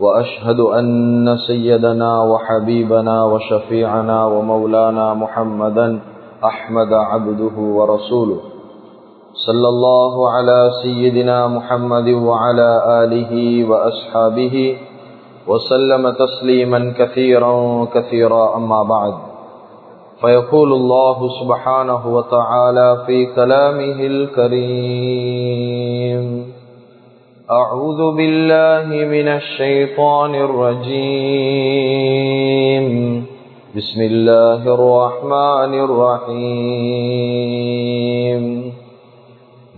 وأشهد أن سيدنا وحبيبنا وشفيعنا ومولانا محمدا أحمد عبده ورسوله. صلى الله على سيدنا محمد وعلى آله وأصحابه وسلم تسليما كثيرا كثيرا أما بعد. فيقول الله سبحانه وتعالى في كلامه الكريم. أعوذ بالله من الشيطان الرجيم. بسم الله الرحمن الرحيم.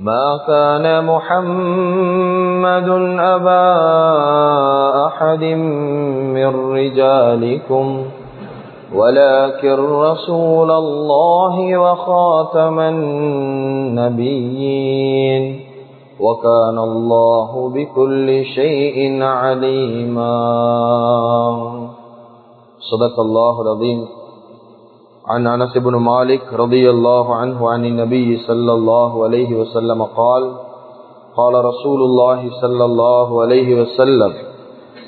ما كان محمد أبا أحد من رجالكم ولكن رسول الله وخاتم النبيين. وكان الله بكل شيء عليما. صدق الله العظيم. عن أنس بن مالك رضي الله عنه عن النبي صلى الله عليه وسلم قال قال رسول الله صلى الله عليه وسلم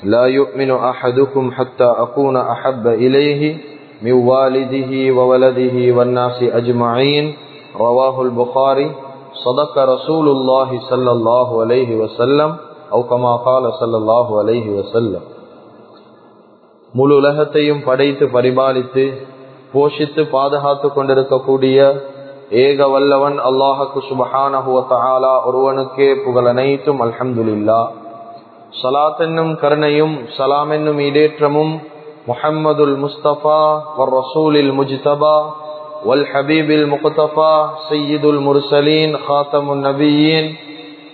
لا يؤمن أحدكم حتى أكون أحب إليه من والده وولده والناس أجمعين. رواه البخاري. صدق رسول الله صلى الله عليه وسلم او كما قال صلى الله عليه وسلم முழு உலகத்தையும் படைத்து பரிபாலித்து போஷித்து பாதுகாத்து கொண்டிருக்கக்கூடிய ஏக வல்லவன் அல்லாஹக்கு சுபஹானஹுவத்தாலா ஒருவனுக்கே புகழ் அனைத்தும் அல்ஹம்துலில்லா சலாத் என்னும் கருணையும் சலாம் என்னும் ஈடேற்றமும் முஹம்மதுல் முஸ்தபா வர் ரசூலில் முஜ்தபா والحبيب المقتفى سيد المرسلين خاتم النبيين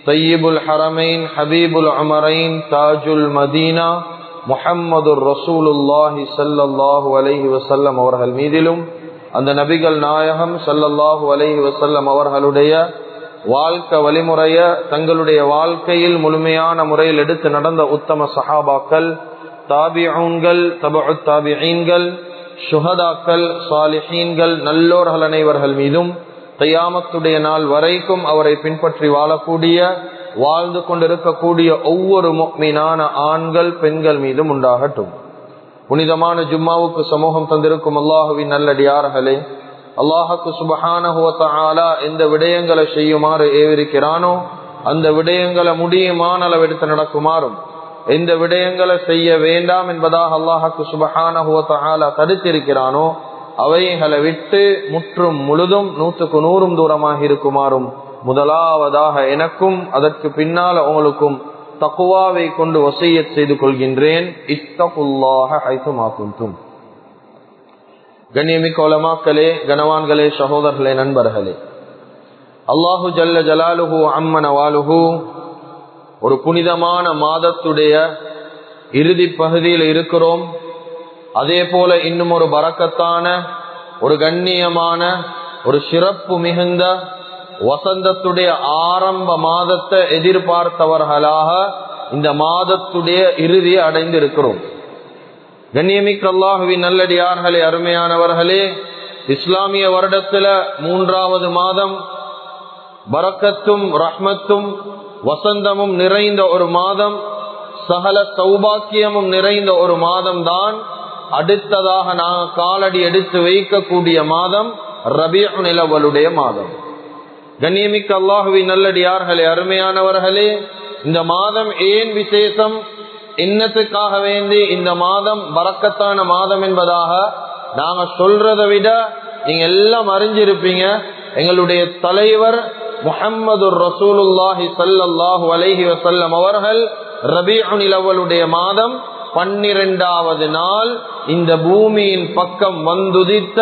طيب الحرمين حبيب العمرين تاج المدينة محمد رسول الله صلى الله عليه وسلم அவர்கள் மீதிலும் அந்த நபிகள் நாயகம் சல்லல்லாஹு அலைஹி வசல்லம் அவர்களுடைய வாழ்க்கை வழிமுறைய தங்களுடைய வாழ்க்கையில் முழுமையான முறையில் எடுத்து நடந்த உத்தம சஹாபாக்கள் தாபிஊன்கள் தபு தாபிஈன்கள் சுகதாக்கள் சாலிஹீன்கள் நல்லோர்கள் அனைவர்கள் மீதும் கையாமத்துடைய நாள் வரைக்கும் அவரை பின்பற்றி வாழக்கூடிய வாழ்ந்து கொண்டிருக்கக்கூடிய ஒவ்வொரு மீனான ஆண்கள் பெண்கள் மீதும் உண்டாகட்டும். புனிதமான ஜும்மாவுக்கு சமூகம் தந்திருக்கும் அல்லாஹுவின் நல்லடியார்களே அல்லாஹுக்கு சுபஹானஹுவத்தாலா எந்த விடயங்களை செய்யுமாறு ஏவிருக்கிறானோ அந்த விடயங்களை முடியுமான அளவெடுத்து நடக்குமாறும் எந்த விடயங்களை செய்ய வேண்டாம் என்பதாக அல்லாஹாக்கு சுபஹான தடுத்திருக்கிறானோ அவைகளை விட்டு முற்றும் முழுதும் நூற்றுக்கு நூறும் தூரமாக இருக்குமாறும் முதலாவதாக எனக்கும் அதற்கு பின்னால உங்களுக்கும் தக்குவாவை கொண்டு வசைய செய்து கொள்கின்றேன். இத்தகுல்லாக ஐத்துமாக்கும் கண்ணியமிக்க உலமாக்களே கனவான்களே சகோதரர்களே நண்பர்களே. அல்லாஹு ஜல்ல ஜலாலுஹு அம்மன வாலுஹூ ஒரு புனிதமான மாதத்துடைய இறுதி பகுதியில் இருக்கிறோம். அதே போல இன்னும் ஒரு பறக்கத்தான ஒரு கண்ணியமான ஒரு சிறப்பு மிகுந்த வசந்தத்துடைய ஆரம்ப மாதத்தை எதிர்பார்த்தவர்களாக இந்த மாதத்துடைய இறுதியை அடைந்து இருக்கிறோம் கண்ணியமிக்க அல்லாஹுவின் நல்லடியார்களே அருமையானவர்களே இஸ்லாமிய வருடத்துல மூன்றாவது மாதம் பரக்கத்தும் ரஹ்மத்தும் வசந்தமும் நிறைந்த ஒரு மாதம் சகல சௌபாக்கியமும் நிறைந்த ஒரு மாதம் தான் அடுத்ததாக நாங்கள் காலடி எடுத்து வைக்கக்கூடிய மாதம் ரபிய நிலவலுடைய மாதம். கண்ணியமிக்க அல்லாஹுவி நல்லடியார்களே அருமையானவர்களே இந்த மாதம் ஏன் விசேஷம்? இன்னத்துக்காக வேண்டி இந்த மாதம் வரக்கத்தான மாதம் என்பதாக நாங்க சொல்றதை விட நீங்க எல்லாம் அறிஞ்சிருப்பீங்க. எங்களுடைய தலைவர் முகம்மது ரசூலுல்லாஹி சல்லாஹு அலஹி வசல்லம் அவர்கள் ரபியுனில் அவளுடைய மாதம் பன்னிரெண்டாவது நாள் இந்த பூமியின் பக்கம் வந்துதித்த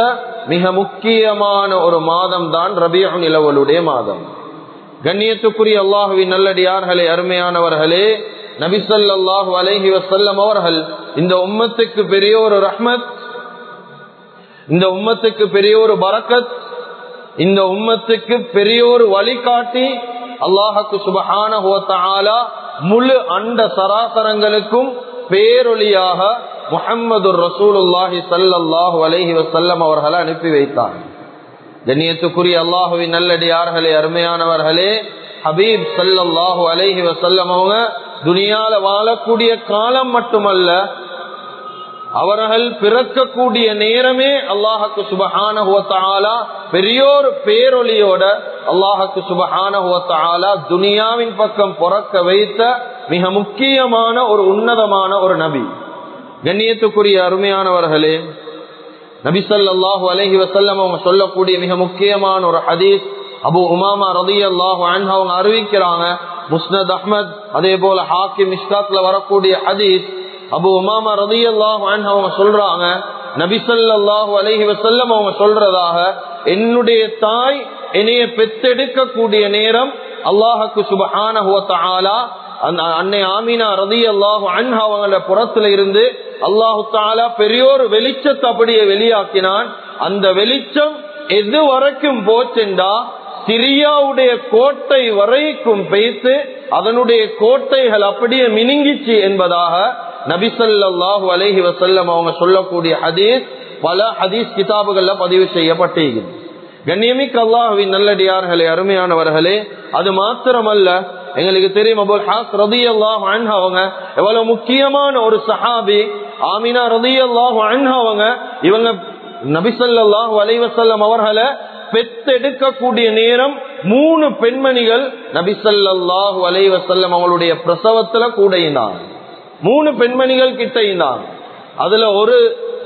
மிக முக்கியமான ஒரு மாதம் தான் ரபியுனில் மாதம். கண்ணியத்துக்குரிய அல்லாஹுவின் நல்லடியார்களே அருமையானவர்களே நபிசல்லாஹு அலஹி வசல்லம் அவர்கள் இந்த உம்மத்துக்கு பெரிய ஒரு ரஹ்மத் இந்த உம்மத்துக்கு பெரிய ஒரு பரக்கத் இந்த உம்மத்துக்கு பெரியோர் வழிகாட்டி அல்லாஹுக்கு சுபஹான முழு அண்ட சராசரங்களுக்கும் பேரொழியாக முகம்மது ரசூலுல்லாஹி சல்லாஹூ அலஹி வசல்லம் அவர்களை அனுப்பி வைத்தார். கண்ணியத்துக்குரிய அல்லாஹுவின் நல்லடியார்களே அருமையானவர்களே ஹபீப் சல்லாஹூ அலஹி வசல்லம் அவங்க துனியால வாழக்கூடிய காலம் மட்டுமல்ல அவர்கள் பிறக்கக்கூடிய நேரமே அல்லாஹக்கு சுபஹான பெரியோர் பேரொலியோட அல்லாஹக்கு சுபஹான துனியாவின் பக்கம் பிறக்க வைத்த மிக முக்கியமான ஒரு உன்னதமான ஒரு நபி. கண்ணியத்துக்குரிய அருமையானவர்களே நபிசல்லாஹு அலஹி வசல்லம் அவங்க சொல்லக்கூடிய மிக முக்கியமான ஒரு ஹதீஸ் அபு உமாமா ரதி அல்லாஹு அவங்க அறிவிக்கிறாங்க. முஸ்னத் அஹ்மத் அதே போல ஹாக்கி இஷ்காத்ல வரக்கூடிய ஹதீஸ் அபு உமாமா ரதி அல்லாஹ் அவங்க சொல்றாங்க நபிசல்லாஹு அலஹி வசல்லம் அவங்க சொல்றதாக என்னுடைய தாய் என்னைய பெத்தெடுக்கக்கூடிய நேரம் அல்லாஹுக்கு சுபஹான அன்னை ஆமினா ரதி அல்லாஹு அவங்கள புறத்துல இருந்து அல்லாஹு தாலா பெரியோர் வெளிச்சத்தை அப்படியே வெளியாக்கினான். அந்த வெளிச்சம் எது வரைக்கும் போச்சென்றா சிரியாவுடைய கோட்டை வரைக்கும் பேசு அதனுடைய கோட்டைகள் அப்படியே மினுங்கிச்சு என்பதாக நபிசல்லாஹு அலஹி வசல்லம் அவங்க சொல்லக்கூடிய ஹதீஸ் பல ஹதீஸ் கிதாபுகள்ல பதிவு செய்யப்பட்டிருக்கிறது கண்ணியமிக்க அல்லாஹுவின் நல்லடியார்களே அருமையானவர்களே அது மாத்திரமல்ல எங்களுக்கு தெரியும் அபுல் ஹாஸ் ரதி அல்லாஹ் அவங்க எவ்வளவு முக்கியமான ஒரு சஹாபி ஆமினா ரதி அல்லாஹ் அவங்க இவங்க நபிசல்லாஹு அலைவசல்லம் அவர்களை பெத்தெடுக்கக்கூடிய நேரம் மூணு பெண்மணிகள் நபிசல்லாஹு அலைவசல்லம் அவளுடைய பிரசவத்துல கூட மூணு பெண்மணிகள் கிட்ட இருந்தாங்க அதுல ஒரு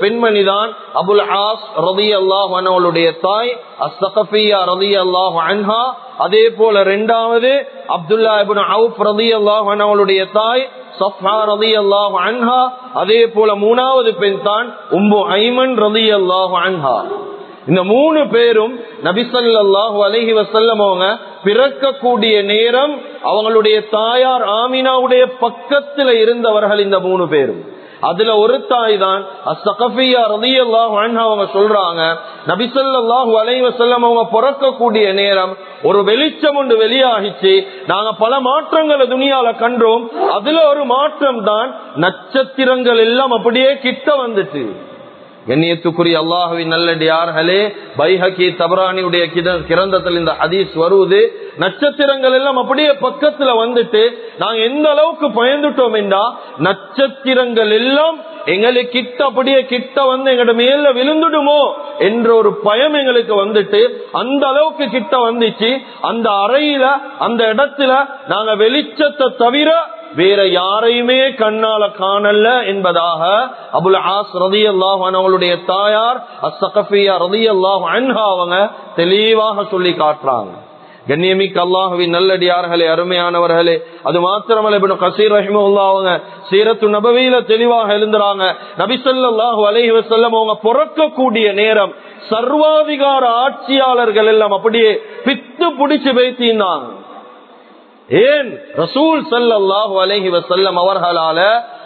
பெண்மணி தான் அபுல் ஆஸ் ரதி அல்லாஹனுடைய தாய் அஸ்தகபியா ரதி அல்லாஹ் அன்ஹா. அதே போல ரெண்டாவது அப்துல்லா இபின் அவுப் ரதி அல்லாஹ் தாய் சஃபா ரதி அல்லாஹ் அன்ஹா. அதே போல மூணாவது பெண் தான் உம்பு ஐமன் ரதி அல்லாஹ் அன்ஹா. இந்த மூணு பேரும் நபிசல்லாஹு அலஹி வசல்லம் அவங்க பிறக்கக்கூடிய நேரம் அவங்களுடைய தாயார் ஆமினாவுடைய பக்கத்துல இருந்தவர்கள் இந்த மூணு பேரும். அதுல ஒரு தாய் தான் அவங்க சொல்றாங்க நபிசல்லாஹு அலைவசல்லம் அவங்க பிறக்கக்கூடிய நேரம் ஒரு வெளிச்சம் ஒன்று வெளியாகிச்சு நாங்க பல மாற்றங்களை துணியால கண்டோம் அதுல ஒரு மாற்றம் தான் நட்சத்திரங்கள் எல்லாம் அப்படியே கிட்ட வந்துட்டு கண்ணியத்துக்குரிய அல்லாஹுவின் நல்லடியார்களே பைஹகி தபரானியுடைய கிரந்தத்தில் இந்த ஹதீஸ் வருவது நட்சத்திரங்கள் எல்லாம் அப்படியே பக்கத்துல வந்துட்டு நாங்க எந்த அளவுக்கு பயந்துட்டோம் என்றா நட்சத்திரங்கள் எல்லாம் எங்களுக்கு கிட்ட அப்படியே கிட்ட வந்து எங்கட மேல விழுந்துடுமோ என்ற ஒரு பயம் எங்களுக்கு வந்துட்டு அந்த அளவுக்கு கிட்ட வந்துச்சு. அந்த அறையில அந்த இடத்துல நாங்க வெளிச்சத்தை தவிர வேற யாரையுமே கண்ணால காணல என்பதாக அபுல் ஆஸ் ரதி அவங்களுடைய தாயார் அசகஃபியா ரதி அல்லாஹ் அன்ஹா அவங்க தெளிவாக சொல்லி காட்டுறாங்க. கண்ணியமிக்கு அல்லாஹுவின் நல்லடியார்களே அருமையானவர்களே அது மாத்திரமல்ல இப்ப கசீர் ரஹிமுல்லா அவங்க சீரத்து நபவியில தெளிவாக எழுந்துறாங்க. நபிசல்லாஹு அலஹி வசல்லம் அவங்க பிறக்கக்கூடிய நேரம் சர்வாதிகார ஆட்சியாளர்கள் எல்லாம் அப்படியே பித்து பிடிச்சு பேசினாங்க ஏன் ரசூல் சல்லாஹூ அலஹி வசல்லம் அவர்களால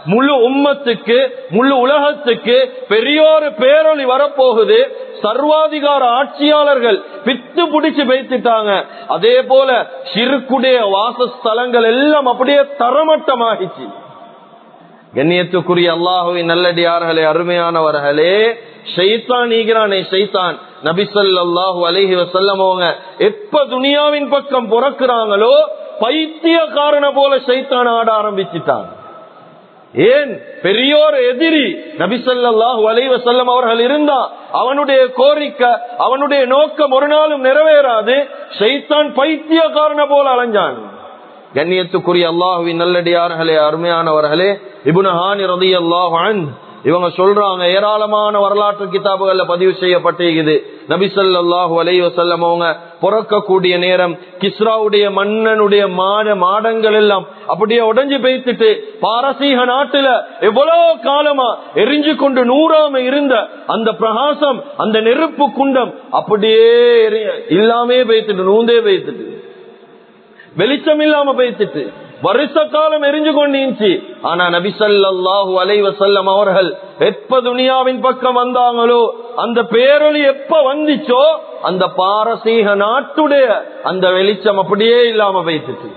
முழு உம்மத்துக்கு முழு உலகத்துக்கு பெரியோரு பேரொழி வரப்போகுது சர்வாதிகார ஆட்சியாளர்கள் பித்து பிடிச்சு வைத்துட்டாங்க அதே போல சிறுக்குடைய வாசஸ்தலங்கள் எல்லாம் அப்படியே தரமட்டமாகிச்சு. கண்ணியத்துக்குரிய அல்லாஹுவின் நல்லடியார்களே அருமையானவர்களே ஷைத்தான் ஈகிறானே ஷைத்தான். நபிசல்லாஹு அலஹி வசல்லம் அவங்க எப்ப துனியாவின் பக்கம் பிறக்கிறாங்களோ பைத்தியக்காரன போல சைத்தான் ஆட ஆரம்பிச்சுட்டான். ஏன்? பெரியோர் எதிரி. நபிசல்லாஹு வலைவ செல்லம் அவர்கள் இருந்தா அவனுடைய கோரிக்கை அவனுடைய நோக்கம் ஒரு நாளும் நிறைவேறாது. சைத்தான் பைத்தியக்காரனை போல அலைஞ்சான். கண்ணியத்துக்குரிய அல்லாஹுவின் நல்லடியார்களே அருமையானவர்களே இபுனஹானி ரதி அல்லாஹான் இவங்க சொல்றாங்க ஏராளமான வரலாற்று கிதாபுகள்ல பதிவு செய்யப்பட்டிருக்குது நபிசல்லாஹு அலைய வசல்லம் அவங்க பிறக்கக்கூடிய நேரம் கிஸ்ராவுடைய மன்னனுடைய மாட மாடங்கள் எல்லாம் அப்படியே உடஞ்சு பெய்த்துட்டு பாரசீக நாட்டுல எவ்வளவு காலமா எரிஞ்சு கொண்டு நூறாம இருந்த அந்த பிரகாசம் அந்த நெருப்பு குண்டம் அப்படியே இல்லாமே பேத்துட்டு நூந்தே பேத்துட்டு வெளிச்சம் இல்லாம பேத்துட்டு வருஷ காலம் எரிஞ்சு கொண்டிருந்துச்சு. ஆனா நபிசல்லாஹு அலைவசல்லம் அவர்கள் எப்ப துனியாவின் பக்கம் வந்தாங்களோ அந்த பேரொழி எப்ப வந்துச்சோ அந்த பாரசீக நாட்டுடைய அந்த வெளிச்சம் அப்படியே இல்லாம வைத்துட்டு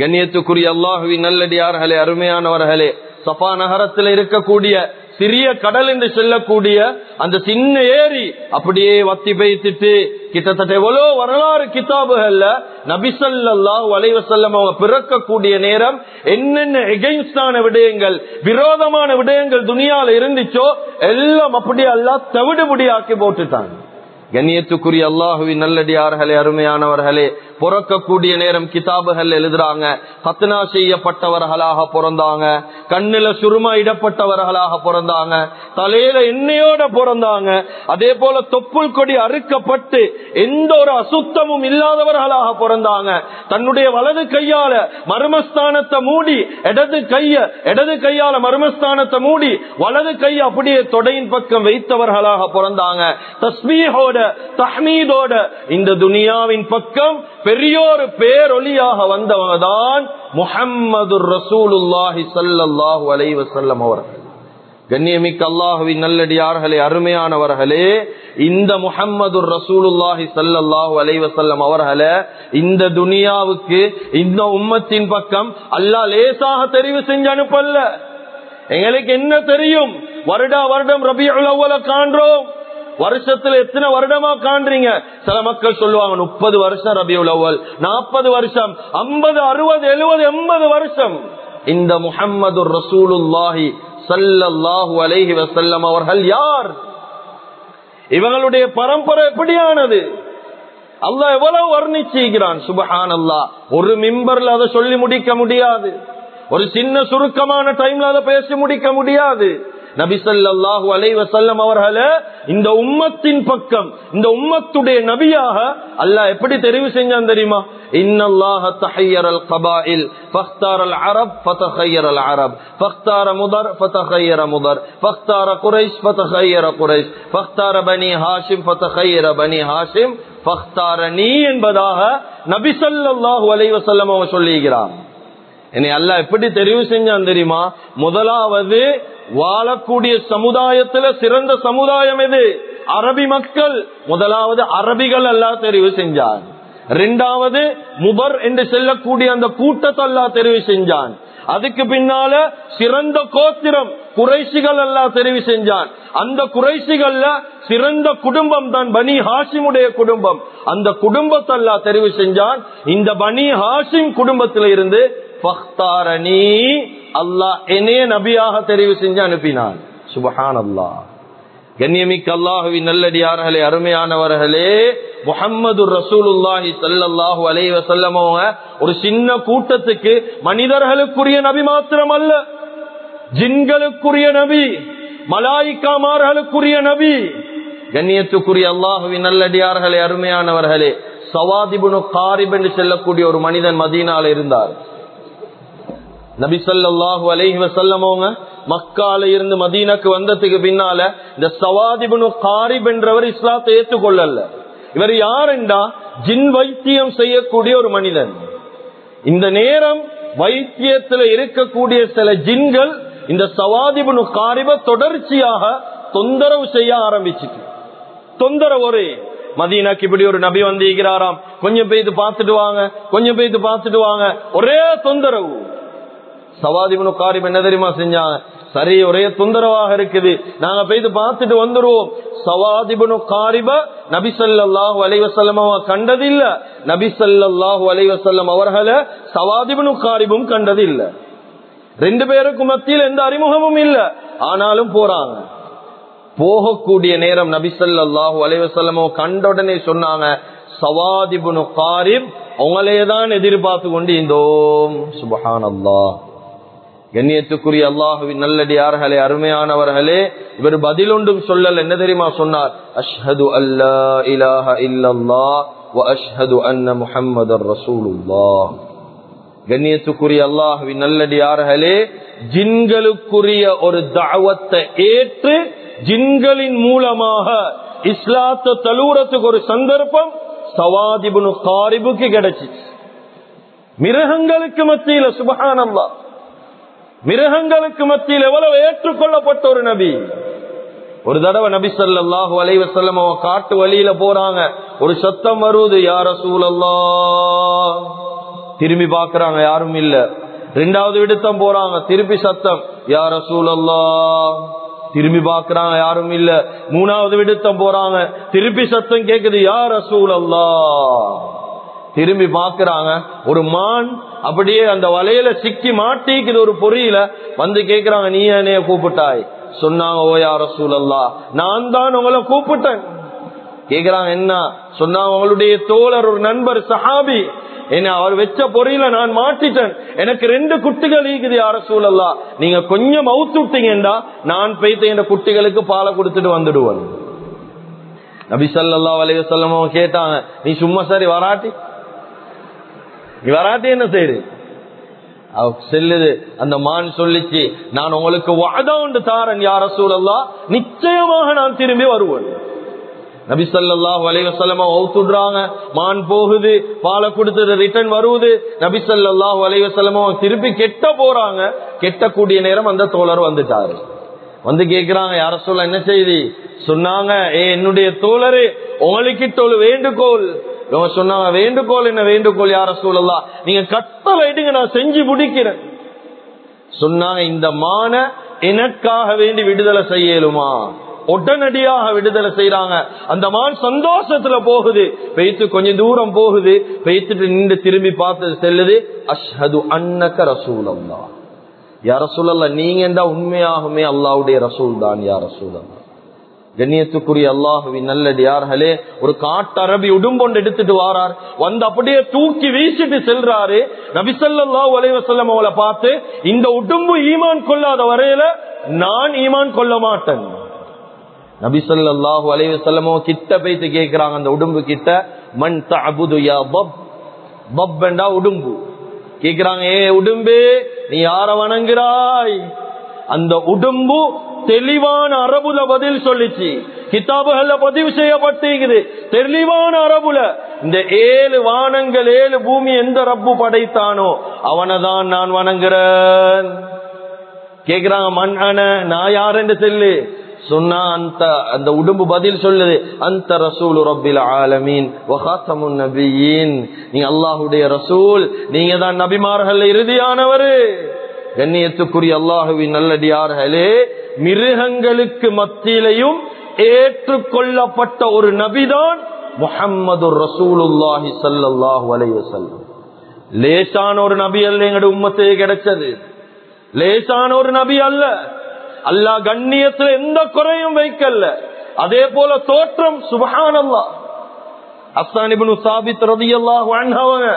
கண்ணியத்துக்குரிய அல்லாஹுவின் நல்லடியார்களே அருமையானவர்களே சபா நகரத்தில் இருக்கக்கூடிய சிறிய கடல் என்று சொல்லக்கூடிய அந்த சின்ன ஏரி அப்படியே வத்தி பெய்த்துட்டு கிட்டத்தட்ட எவ்வளவு வரலாறு கிதாபுகள்ல நபிசல்லா வலைவசல்லம் அவங்க பிறக்கக்கூடிய நேரம் என்னென்ன எகெயின்ஸ்டான விடயங்கள் விரோதமான விடயங்கள் துணியால இருந்துச்சோ எல்லாம் அப்படியே எல்லாம் தவிடுபடியாக்கி போட்டுட்டாங்க. கண்ணியத்துக்குரிய அல்லாஹுவின் நல்லடியார்களே அருமையானவர்களே பிறக்கக்கூடிய நேரம் கிதாபுகள் எழுதுறாங்க. ஹத்னா செய்யப்பட்டவர்களாக பிறந்தாங்க. கண்ணுல சுருமா இடப்பட்டவர்களாக பிறந்தாங்க. தலையில எண்ணெயோட பிறந்தாங்க. அதே போல தொப்புள் கொடி அறுக்கப்பட்டு எந்த ஒரு அசுத்தமும் இல்லாதவர்களாக பிறந்தாங்க. தன்னுடைய வலது கையால மர்மஸ்தானத்தை மூடி இடது கைய இடது கையால மர்மஸ்தானத்தை மூடி வலது கைய அப்படியே தொடையின் பக்கம் வைத்தவர்களாக பிறந்தாங்க. தஸ்மீஹோட தஹ்மீதோட இந்த துனியாவின் பக்கம் பெரியோரு பேரொலியாக வந்தவங்க தான் முஹம்மது ரசூலுல்லாஹி சல்லாஹூ அலைவசல்லம் அவர்கள் கண்ணியமிக்க அல்லாஹுவின் நல்லடியார்களே அருமையானவர்களே இந்த முஹம்மது ரசூலுல்லாஹி சல்லாஹூ அலைவசல்லம் அவர்களை இந்த துனியாவுக்கு இந்த உம்மத்தின் பக்கம் அல்லாஹ் லேசாக தெரிவு செஞ்சு அனுப்பல்ல. எங்களுக்கு என்ன தெரியும்? வருடா வருடம் ரபி காண்றோம். வருஷத்துல எத்தனை வருடமா காண்றீங்க? சில மக்கள் சொல்லுவாங்க முப்பது வருஷம் ரபியுல் அவ்வல். நாற்பது வருஷம். ஐம்பது அறுபது எழுபது எண்பது வருஷம். இந்த முஹம்மது ரசூலுல்லாஹி சல்லாஹூ அலைஹி வசல்லம் அவர்கள் யார்? இவங்களுடைய பரம்பரை எப்படியானது? அல்லாஹ் எவ்வளவு வர்ணிச்சுகிறான் சுபஹான் அல்லாஹ் ஒரு மிம்பர்ல அதை சொல்லி முடிக்க முடியாது. ஒரு சின்ன சுருக்கமான டைம்ல அதை பேசி முடிக்க முடியாது. நபிசல்லாஹு அலைவசல்லம் அவர்கள இந்த உம்மத்தின் பக்கம் இந்த உம்மத்துடைய நபியாக அல்லாஹ் எப்படி தெரிவு செஞ்சான் தெரியுமா? இன்னல்லாஹ தஹய்யர் அல் கபாயில் ஃபக்தார் அல் அரப் ஃபதஹய்யர் அல் அரப் ஃபக்தார முதர் ஃபதஹய்யர முதர் ஃபக்தார குரைஷ் ஃபதஹய்யர குரைஷ் ஃபக்தார பனி ஹாஷிம் ஃபதஹய்யர பனி ஹாஷிம் ஃபக்தார நீ என்பதாக நபிசல்லாஹு அலைவசல்லம் அவங்க சொல்லுகிறான். என்னை அல்ல எப்படி தெரிவு செஞ்சான் தெரியுமா? முதலாவது வாழக்கூடிய சமுதாயத்துல சிறந்த சமுதாயம் எது? அரபி மக்கள். முதலாவது அரபிகள் எல்லாம் தெரிவு செஞ்சான். ரெண்டாவது முபர் என்று செல்லக்கூடிய அந்த கூட்டத்தை எல்லாம் தெரிவு செஞ்சான். அதுக்கு பின்னால சிறந்த கோத்திரம் குறைசிகள் எல்லாம் தெரிவு செஞ்சான். அந்த குறைசிகள்ல சிறந்த குடும்பம் தான் பனி ஹாஷிமுடைய குடும்பம். அந்த குடும்பத்தை எல்லாம் தெரிவு செஞ்சான். இந்த பனி ஹாஷிம் குடும்பத்தில இருந்து அல்லாஹ் என்னைய நபியாக தெரிவு செஞ்சு அனுப்பினான் சுபஹான் அல்லா கண்ணியமிக்க அல்லாஹுவின் நல்லடியார்களே அருமையானவர்களே முகம்மது ரசூலுல்லாஹி சல்லாஹு அலை வசல்லம் ஒரு சின்ன கூட்டத்துக்கு மனிதர்களுக்குரிய நபி மாத்திரம் அல்ல ஜின்களுக்குரிய நபி மலாய்க்காமார்களுக்குரிய நபி கண்ணியத்துக்குரிய அல்லாஹுவின் நல்லடியார்களே அருமையானவர்களே சவாதிபுனு காரிப் என்று செல்லக்கூடிய ஒரு மனிதன் மதீனால இருந்தார் நபி சொல்லாஹு அலைஹி வசல்லமோங்க மக்கால இருந்து மதீனாக்கு வந்ததுக்கு பின்னால இந்த சவாதிபுனு காரிப் என்றவர் இஸ்லாத்தை ஏற்றுக்கொள்ளல. இவர் யாருண்டா? ஜின் வைத்தியம் செய்யக்கூடிய ஒரு மனிதன். இந்த நேரம் வைத்தியத்துல இருக்கக்கூடிய சில ஜின்கள் இந்த சவாதிபுனு காரிப தொடர்ச்சியாக தொந்தரவு செய்ய ஆரம்பிச்சுட்டு. தொந்தரவு ஒரு. மதீனாக்கு இப்படி ஒரு நபி வந்திருக்கிறாராம். கொஞ்சம் பெய்து பார்த்துட்டு வாங்க கொஞ்சம் பெய்து பார்த்துட்டு வாங்க. ஒரே தொந்தரவு. சவாதிபனு காரியம் என்ன தெரியுமா செஞ்சாங்க? சரி ஒரே தொந்தரவாக இருக்குது. நாங்க போயிட்டு பார்த்துட்டு வந்துருவோம். சவாதிபனு காரிப நபிசல்லாஹு அலைவசல்லம் கண்டதில்ல. நபிசல்லாஹு அலைவசல்லம் அவர்களை சவாதிபனு காரிபும் கண்டதில்ல. ரெண்டு பேருக்கும் மத்தியில் எந்த அறிமுகமும் இல்ல. ஆனாலும் போறாங்க. போகக்கூடிய நேரம் நபிசல்லாஹு அலைவசல்லமோ கண்ட உடனே சொன்னாங்க சவாதிபுனு காரிப் உங்களையதான் எதிர்பார்த்து கொண்டு இந்தோம் சுபஹான் அல்லாஹ் கண்ணியத்துக்குரிய அல்லாஹுவின் நல்லடியார்களே அருமையானவர்களே இவர் பதில் ஒன்றும் சொல்லல். என்ன தெரியுமா சொன்னார்? அஷ்ஹது அல்லா இலாஹ இல்லல்லா வ அஷ்ஹது அன்ன முஹம்மதர் ரசூலுல்லா கண்ணியத்துக்குரிய அல்லாஹுவின் நல்லடியார்களே ஜின்களுக்குரிய ஒரு தாவத்தை ஏற்று ஜின்களின் மூலமாக இஸ்லாத்த தலூரத்துக்கு ஒரு சந்தர்ப்பம் சவாதிபுனு காரிபுக்கு கிடைச்சிச்சு. மிருகங்களுக்கு மத்தியில சுபகானல்லா மிருகங்களுக்கு மத்தியில் எவ்வளவு ஏற்றுக்கொள்ளப்பட்ட ஒரு நபி? ஒரு தடவை நபி ஸல்லல்லாஹு அலைஹி வஸல்லம் அவ காட்டு வழியில போறாங்க. ஒரு சத்தம் வருது யார சூழல்லா திரும்பி பாக்குறாங்க யாரும் இல்ல. ரெண்டாவது விடுத்தம் போறாங்க திருப்பி சத்தம் யார சூழல்லா திரும்பி பாக்குறாங்க யாரும் இல்ல. மூணாவது விடுத்தம் போறாங்க திருப்பி சத்தம் கேக்குது யார சூழல்லா திரும்பி பாக்குறாங்க ஒரு மான் அப்படியே அந்த வலையில சிக்கி மாட்டிக்குது ஒரு பொறியில. வந்து கேக்குறாங்க நீ என்னைய கூப்பிட்டாய்? சொன்னாங்க ஓ யார சூழல்லா நான் தான் உங்களை கூப்பிட்டேன். கேக்குறாங்க என்ன? சொன்னாங்க உங்களுடைய தோழர் ஒரு நண்பர் சஹாபி. என்ன அவர் வச்ச பொறியில நான் மாட்டிட்டேன். எனக்கு ரெண்டு குட்டிகள் ஈக்குது யார சூழல்லா நீங்க கொஞ்சம் அவுத்து விட்டீங்கடா நான் பெய்த இந்த குட்டிகளுக்கு பாலை கொடுத்துட்டு வந்துடுவேன். நபி ஸல்லல்லாஹு அலைஹி கேட்டாங்க நீ சும்மா சரி வராட்டி. நீ வராட்டி என்ன செய்யுது செல்லுது. அந்த மான் சொல்லிச்சு நான் உங்களுக்கு வாதம் உண்டு தாரன் யார சூழல்லா நிச்சயமாக நான் திரும்பி வருவேன். நபி ஸல்லல்லாஹு அலைஹி மான் போகுது பாலை கொடுத்தது ரிட்டர்ன் வருவது நபி ஸல்லல்லாஹு அலைஹி திருப்பி கெட்ட போறாங்க. கெட்டக்கூடிய நேரம் அந்த தோழர் வந்துட்டாரு. வந்து கேக்குறாங்க யார சொல்ல என்ன செய்தி? சொன்னாங்க ஏ என்னுடைய தோழரு உங்களுக்கிட்ட ஒரு வேண்டுகோள். இவங்க சொன்னாங்க வேண்டுகோள் என்ன வேண்டுகோள் யார சூழலாம் நீங்க கட்டளைடுங்க நான் செஞ்சு முடிக்கிறேன். சொன்னாங்க இந்த மான எனக்காக வேண்டி விடுதலை செய்யலுமா? உடனடியாக விடுதலை செய்யறாங்க அந்த மான் சந்தோஷத்துல போகுது. பெய்த்து கொஞ்சம் தூரம் போகுது. பெய்த்துட்டு நின்று திரும்பி பார்த்து செல்லுது. அஷ்ஹது அன்னக்க ரசூலம் தான் யார சூழல்ல நீங்க இருந்தா உண்மையாகுமே அல்லாவுடைய ரசூல் தான் யார சூழல்லா கண்ணியத்துக்குரிய அல்லாஹுவின் நல்லடியார்களே ஒரு காட்டரபி உடும்பொண்டு எடுத்துட்டு வாரார். வந்து அப்படியே தூக்கி வீசிட்டு செல்றாரு. நபிசல்லா உலைவசல்லம் அவளை பார்த்து இந்த உடும்பு ஈமான் கொள்ளாத வரையில நான் ஈமான் கொள்ள மாட்டேன். நபிசல்லாஹு அலைவசல்லமோ கிட்ட போயிட்டு கேட்கிறாங்க அந்த உடும்பு கிட்ட மண் தபுதுயா பப்? பப்பண்டா உடும்பு. கேக்குறாங்க ஏ உடும்பு நீ யார வணங்குறாய்? அந்த உடும்பு தெளிவான அரபுல பதில் சொல்லிச்சு. கிதாபுகள்ல பதிவு செய்யப்பட்டிருக்குது. தெளிவான அரபுல. இந்த ஏழு வானங்கள் ஏழு பூமி எந்த ரப்பு படைத்தானோ அவனைதான் நான் வணங்குறேன். கேக்குறாங்க மண் அன நான் யாருன்னு சொல்லு. சொன்னா அந்த அந்த உடம்பு பதில் சொல்லுது. அந்த ரசூல் ரபில் ஆலமீன். வஹாத்தமுன் நபியின். நீ அல்லாஹுடைய ரசூல். நீங்க தான் நபிமார்கள் இறுதியானவரு. கண்ணியத்துக்குரிய அல்லாஹுவின் நல்லடியார்களே மிருகங்களுக்கு மத்தியிலையும் ஏற்றுக்கொள்ளப்பட்ட ஒரு நபிதான் முஹம்மது ரசூலுல்லாஹி சல்லாஹூ செல்லும் லேசான ஒரு நபி அல்ல எங்கட உம்மத்தே கிடைச்சது. லேசான ஒரு நபி அல்ல. அல்லாஹ் கண்ணியத்துல எந்த குறையும் வைக்கல. அதே போல தோற்றம் சுபஹானல்லா அஸ்தானிபனு சாபித் ரதியல்லாஹு அன்ஹவங்க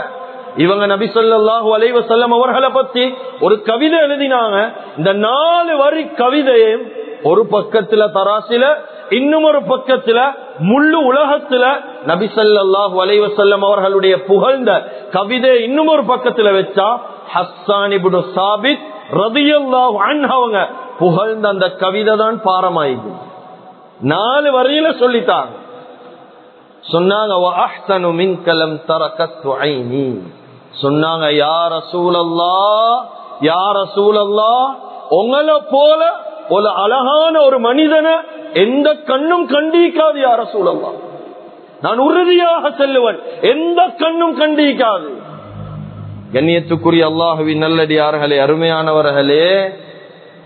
இவங்க நபி சொல்லாஹு அலைவ செல்லம் அவர்களை பத்தி ஒரு கவிதை எழுதினாங்க. இந்த நாலு வரி கவிதையும் ஒரு பக்கத்துல தராசில இன்னும் ஒரு பக்கத்துல முழு உலகத்துல நபி சொல்லாஹு அலைவ செல்லம் அவர்களுடைய புகழ்ந்த கவிதை இன்னும் ஒரு பக்கத்துல வச்சா ஹஸ்தானிபுடு சாபித் ரதியல்லாஹு அவங்க புகழ்ந்த அந்த கவிதை தான் பாரமாயிது. நாலு வரியில சொல்லித்தாங்க சொன்னாங்க சொன்னாங்க யார சூழல்லா யார சூழல்லா உங்களை போல ஒரு அழகான ஒரு மனிதனை எந்த கண்ணும் கண்டிக்காது யார சூழல்லா நான் உறுதியாக செல்லுவன் எந்த கண்ணும் கண்டிக்காது. கண்ணியத்துக்குரிய அல்லாஹவி நல்லடியார்களே அருமையானவர்களே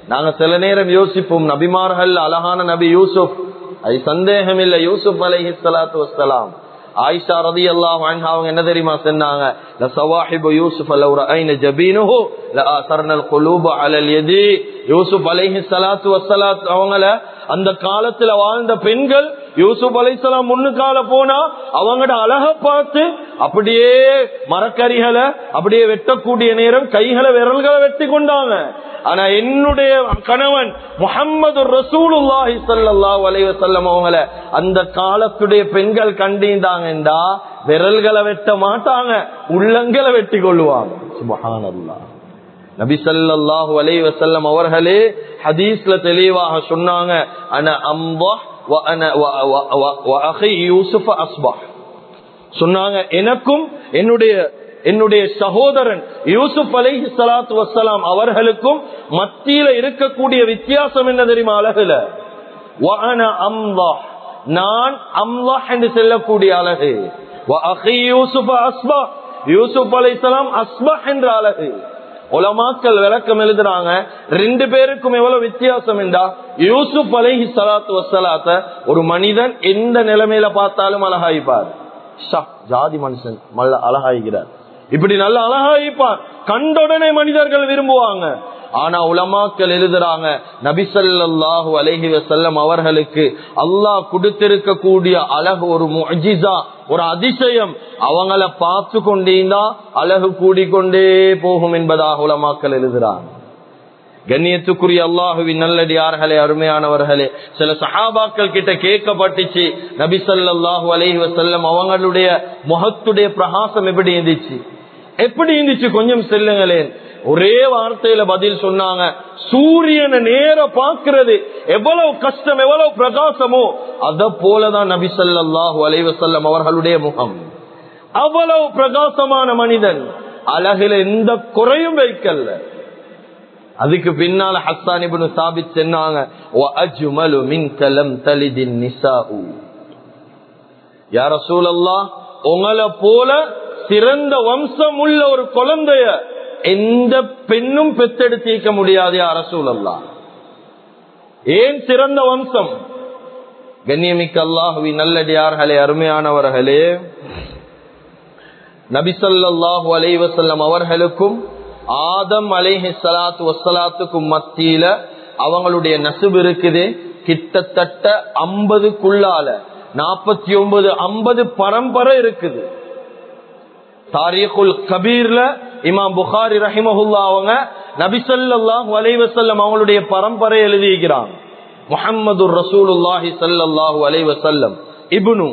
நாங்க சில நேரம் யோசிப்போம் நபிமார்கள் அழகான நபி யூசுப் அது சந்தேகம் இல்லை யூசுப் அலைஹி சலாத்து வசலாம் ஆயிஷா ரதி அல்லாஹ் அவங்க என்ன தெரியுமா சொன்னாங்க? லசவாஹிபு யூசுப் லவ் ரஅய்ன ஜபீனுஹு லஆசர்னல் குலூப அலல் யதி. யூசுப் அலைஹி சலாத்து வசலாத் அவங்கள அந்த காலத்துல வாழ்ந்த பெண்கள் யூசுப் அலைசலாம் முன்னுக்கால போனா அவங்களோட அழக பார்த்து அப்படியே மரக்கறிகளை அப்படியே வெட்டக்கூடிய நேரம் கைகளை விரல்களை வெட்டி கொண்டாங்க. ஆனா என்னுடைய கணவன் முகம்மது ரசூலுல்லாஹி சல்லா அலைஹி செல்லம் அவங்கள அந்த காலத்துடைய பெண்கள் கண்டிந்தாங்கடா விரல்களை வெட்ட மாட்டாங்க உள்ளங்களை வெட்டி கொள்ளுவாங்க. சுபஹானல்லாஹ். நபி ஸல்லல்லாஹு அவர்களே ஹதீஸ்ல தெளிவாக சொன்னாங்க அன அம்பா சொன்னாங்க எனக்கும் என்னுடைய என்னுடைய சகோதரன் யூசுப் அலைஹி சலாத்து வசலாம் அவர்களுக்கும் மத்தியில இருக்கக்கூடிய வித்தியாசம் என்ன தெரியுமா அழகுல? நான் அம்லாஹ் என்று செல்லக்கூடிய அழகு. வஅகி யூசுப் அஸ்பா யூசுப் அலைஹிஸ்ஸலாம் அஸ்பா என்ற அழகு. உலமாக்கள் விளக்கம் எழுதுறாங்க. ரெண்டு பேருக்கும் எவ்வளவு வித்தியாசம் என்றா யூசுப் அலைஹி சலாத்து வசலாத்த ஒரு மனிதன் எந்த நிலைமையில பார்த்தாலும் அழகாயிப்பார். ஜாதி மனுஷன் மல்ல அழகாய்கிறார் இப்படி நல்ல அழகாயிப்பார். கண்டுடனே மனிதர்கள் விரும்புவாங்க. ஆனா உலமாக்கள் எழுதுறாங்க நபிசல்லாஹு அலஹி வசல்லம் அவர்களுக்கு அல்லாஹ் கொடுத்திருக்க கூடிய அழகு ஒரு முஜிசா ஒரு அதிசயம். அவங்கள பார்த்து கொண்டீங்கன்னா அழகு கூடிக்கொண்டே போகும் என்பதாக உலமாக்கல் எழுதுறாங்க. கண்ணியத்துக்குரிய அல்லாஹுவின் நல்லடியார்களே அருமையானவர்களே சில சஹாபாக்கள் கிட்ட கேட்கப்பட்டுச்சு. நபி ஸல்லல்லாஹு அலஹி வசல்லம் அவங்களுடைய முகத்துடைய பிரகாசம் எப்படி இருந்துச்சு? எப்படி இருந்துச்சு? கொஞ்சம் செல்லுங்களேன். ஒரே வார்த்தையில பதில் சொன்னாங்க. சூரியனை நேர பாக்குறது எவ்வளவு கஷ்டம் எவ்வளவு பிரகாசமோ அத போலதான் நபி ஸல்லல்லாஹு அலைவசல்லம் அவர்களுடைய முகம். அவ்வளவு பிரகாசமான மனிதன் அழகுல எந்த குறையும் வைக்கல அதுக்கு பின்னால ஹஸ்ஸான் இப்னு சாபித் சொன்னாங்க யார அஜ்மலு தலிதின் உங்களை போல சிறந்த வம்சம் உள்ள ஒரு குழந்தைய எந்த பெண்ணும் பெத்தெடுத்திருக்க முடியாது அரசூல் ரசூலல்லாஹ். ஏன் சிறந்த வம்சம்? கண்ணியமிக்க அல்லாஹுவி நல்லடியார்களே அருமையானவர்களே நபிசல்லாஹு அலைவசல்லம் அவர்களுக்கும் ஆதம் அலைஹி சலாத்து வசலாத்துக்கும் மத்தியில அவங்களுடைய நசுபு இருக்குது. கிட்டத்தட்ட ஐம்பதுக்குள்ளால நாற்பத்தி ஒன்பது ஐம்பது பரம்பரை இருக்குது. தாரியகுல் கபீர்ல இமாம் புகாரி ரஹிமஹுல்லா அவங்க நபிசல்லாஹ் அலைவசல்லம் அவங்களுடைய பரம்பரை எழுதியிருக்கிறாங்க முஹம்மது ரசூலுல்லாஹி ஸல்லல்லாஹு அலைஹி இபுனு இப்னு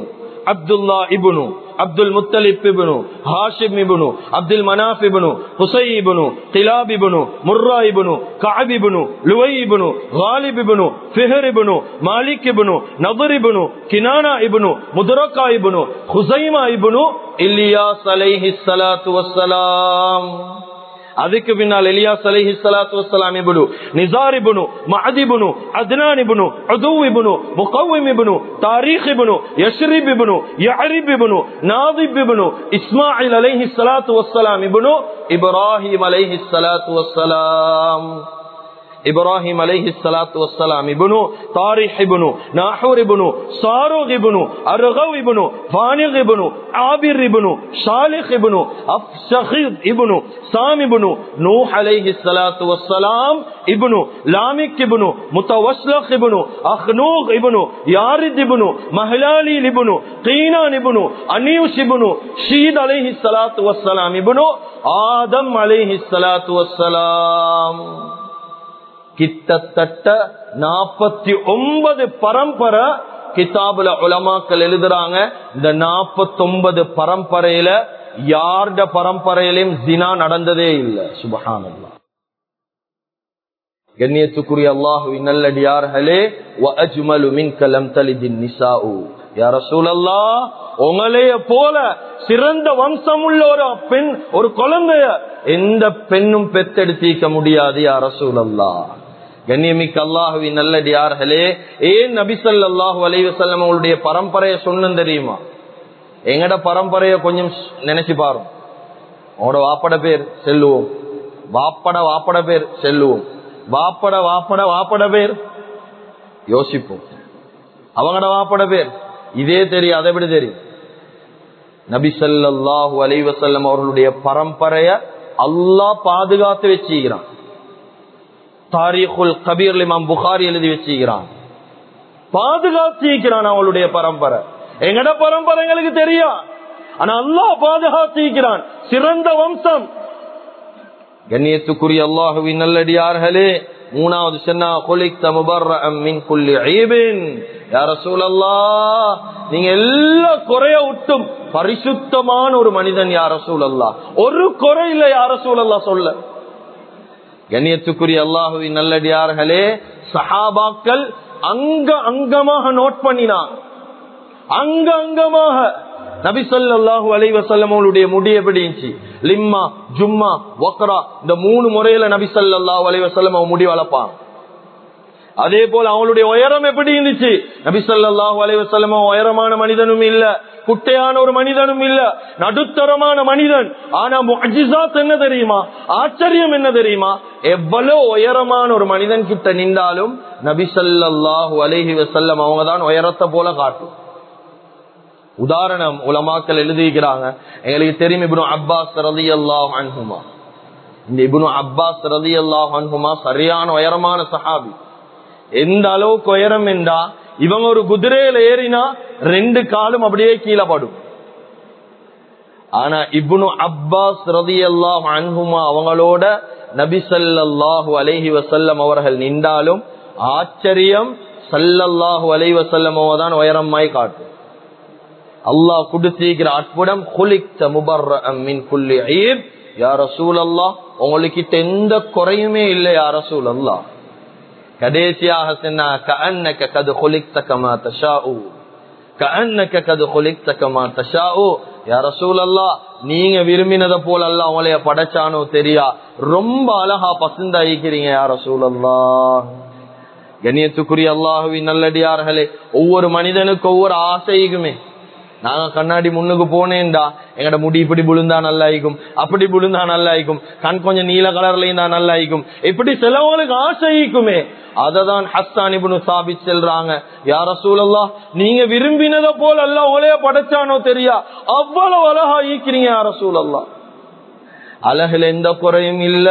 அப்துல்லா இபுனு. அப்துல் முத்தலிப் இப்னு ஹாஷிம் இப்னு அப்துல் மனாஃப் இப்னு ஹுசை இப்னு கிலாப் இப்னு முர்ரா இப்னு கஅப் இப்னு லுவை இப்னு காலிப் இப்னு ஃபிஹர் இப்னு மாலிக் இப்னு நபர் இப்னு கினானா இப்னு முதரக்கா இப்னு ஹுசைமா இப்னு இல்லியாஸ் அலைஹி ஸலாத்து வஸ்ஸலாம். அதுக்கு பின்னால் எலியாஸ் அலைஹி ஸலாத்து வஸ்ஸலாம் இப்னு நிசார் இப்னு மஅத் இப்னு அத்னான் இப்னு உது இப்னு முகவ்விம் இப்னு தாரீக் இப்னு யஷ்ரிப் இப்னு யஅரிப் இப்னு நாதிப் இப்னு இஸ்மாயில் அலைஹி ஸலாத்து வஸ்ஸலாம் இப்னு இப்ராஹிம் அலைஹி ஸலாத்து வஸ்ஸலாம் இப்ராஹிம் அலைஹி சலாத்து வசலாம் இபுனு தாரிஹ் இபுனு நாஹூர் இபுனு சாரூக் இபுனு அருகவ் இபுனு ஃபானிக் இபுனு ஆபிர் இபுனு ஷாலிஹ் இபுனு அஃப்ஷஹித் இபுனு சாம் இபுனு நூஹ் அலைஹி சலாத்து வசலாம் இபுனு லாமிக் இபுனு முத்தவஸ்லக் இபுனு அஹ்னூக் இபுனு யாரித் இபுனு மஹலாலி இபுனு கீனான் இபுனு அனியூஷ் இபுனு ஷீத் அலைஹி சலாத்து வசலாம் இபுனு ஆதம் அலைஹி ஸலாத்து வஸ்ஸலாம் கிட்டத்தட்ட நாற்பத்தி ஒன்பது பரம்பரை கிதாபுல உலமாக்கள் எழுதுறாங்க. இந்த நாற்பத்தொன்பது பரம்பரையில யார்ட பரம்பரையிலும் தினா நடந்ததே இல்லை. சுபஹானல்லா கண்ணியத்துக்குரிய அல்லாஹுவின் நல்லடியார்களே தலிதின் நிசாஉ. யா உங்களைய போல சிறந்த வம்சம் உள்ள ஒரு பெண் ஒரு குழந்தைய எந்த பெண்ணும் பெத்தெடுத்திக்க முடியாது அரசூல் ரசூலல்லாஹ். கண்ணியமிக்க அல்லாஹுவின் நல்லடியார்களே ஏன் நபிசல்லாஹு அலைவசல்லம் அவங்களுடைய பரம்பரையை சொன்னு தெரியுமா? எங்கட பரம்பரைய கொஞ்சம் நினைச்சு பாரு. உங்களோட வாப்பட பேர் செல்லுவோம். வாப்பட வாப்பட பேர் செல்லுவோம். வாப்பட வாப்பட வாப்பட பேர் யோசிப்போம். அவங்களோட வாப்பட பேர் இதே தெரியும் அதை விட தெரியும். நபிசல்லாஹு அலைவசல்லம் அவர்களுடைய பரம்பரைய அல்லாஹ் பாதுகாத்து வச்சுக்கிறான் தாரீகுல் கபீர் இமாம் புகாரி எழுதி வச்சுக்கிறான் பாதுகாத்திருக்கிறான் அவளுடைய பரம்பரை. எங்கட பரம்பரை எங்களுக்கு தெரியும். ஆனா அல்லாஹ் பாதுகாத்திருக்கிறான் சிறந்த வம்சம். கண்ணியத்துக்குரிய அல்லாஹுவின் நல்லடியார்களே மூணாவது சொன்னா குலிக்த முபர்ரம் குல்லி ஐபின் யார சூழல்லா நீங்க எல்லா குறைய விட்டும் பரிசுத்தமான ஒரு மனிதன் யார சூழல்லா ஒரு குறை இல்ல யார சூழல்லா சொல்ல. கண்ணியத்துக்குரிய அல்லாஹுவின் நல்லடியார்களே சஹாபாக்கள் அங்க அங்கமாக நோட் பண்ணினான் அங்க அங்கமாக நபி சொல்லாஹு அலைஹி வஸல்லம் அவங்களுடைய முடி எப்படி இருந்துச்சு? லிம்மா ஜும்மா ஒக்ரா இந்த மூணு முறையில நபி சொல்லாஹு அலைவசல்லம் அவன் முடி வளர்ப்பான் அதே போல அவங்களுடைய உயரம் எப்படி இருந்துச்சு? நபி சொல்லாஹு அலைஹி உயரமான மனிதனும் இல்ல. குட்டையான ஒரு மனிதனும் இல்ல. நடுத்தரமான மனிதன். ஆனா முஜிசாத் என்ன தெரியுமா? ஆச்சரியம் என்ன தெரியுமா? எவ்வளவு உயரமான ஒரு மனிதன் கிட்ட நின்றாலும் நபிசல்லாஹு அலஹி வசல்லம் அவங்க தான் உயரத்தை போல காட்டும். உதாரணம் உலமாக்கள் எழுதிக்கிறாங்க எங்களுக்கு தெரியும் இப்னு அப்பாஸ் அல்லாஹ் அன்ஹுமா. இந்த இப்னு அப்பாஸ் அல்லாஹ் அன்ஹுமா சரியான உயரமான சஹாபி. எந்த அளவுக்கு உயரம் என்றா இவங்க ஒரு குதிரையில ஏறினா ரெண்டு காலும் அப்படியே கீழே படும். ஆனா இப்னு அப்பாஸ் ரதி எல்லாம் அன்புமா அவங்களோட நபி ஸல்லல்லாஹு அலைஹி அவர்கள் நின்றாலும் ஆச்சரியம் சல்லல்லாஹு அலை வசல்லம் தான் உயரமாய் காட்டும். அல்லாஹ் கொடுத்திருக்கிற அற்புடம் குலிக்த முபர்ரம் மின் குல்லி ஐப் யா ரசூல் அல்லாஹ் உங்களுக்கிட்ட எந்த குறையுமே இல்லை யா ரசூல் அல்லாஹ் கடைசியாக சொன்னா கஅன்னக கது குலிக்த கமா தஷாஉ. கஅன்னக கது குலிக்த கமா தஷாஉ. யா ரசூல் அல்லாஹ் நீங்க விரும்பினத போல அல்ல உங்களைய படைச்சானோ தெரியா? ரொம்ப அழகா பசந்தாயிக்கிறீங்க யா ரசூல் அல்லாஹ் கண்ணியத்துக்குரிய அல்லாஹுவின் நல்லடியார்களே ஒவ்வொரு மனிதனுக்கு ஒவ்வொரு ஆசைக்குமே நாங்க கண்ணாடி முன்னுக்கு போனேன்டா. எங்கட முடி இப்படி புழுந்தா நல்லாயிக்கும் அப்படி புழுந்தா நல்லாயிக்கும் கண் கொஞ்சம் நீல கலர்ல இருந்தா நல்லாயிக்கும் இப்படி சிலவங்களுக்கு ஆசைக்குமே. அததான் ஹஸ்தான் இப்னு செல்றாங்க. யார சூழல்லா நீங்க விரும்பினத போல அல்ல உங்களைய படைச்சானோ தெரியா? அவ்வளவு அழகா ஈக்கிறீங்க யார சூழல்லா அழகுல எந்த குறையும் இல்ல.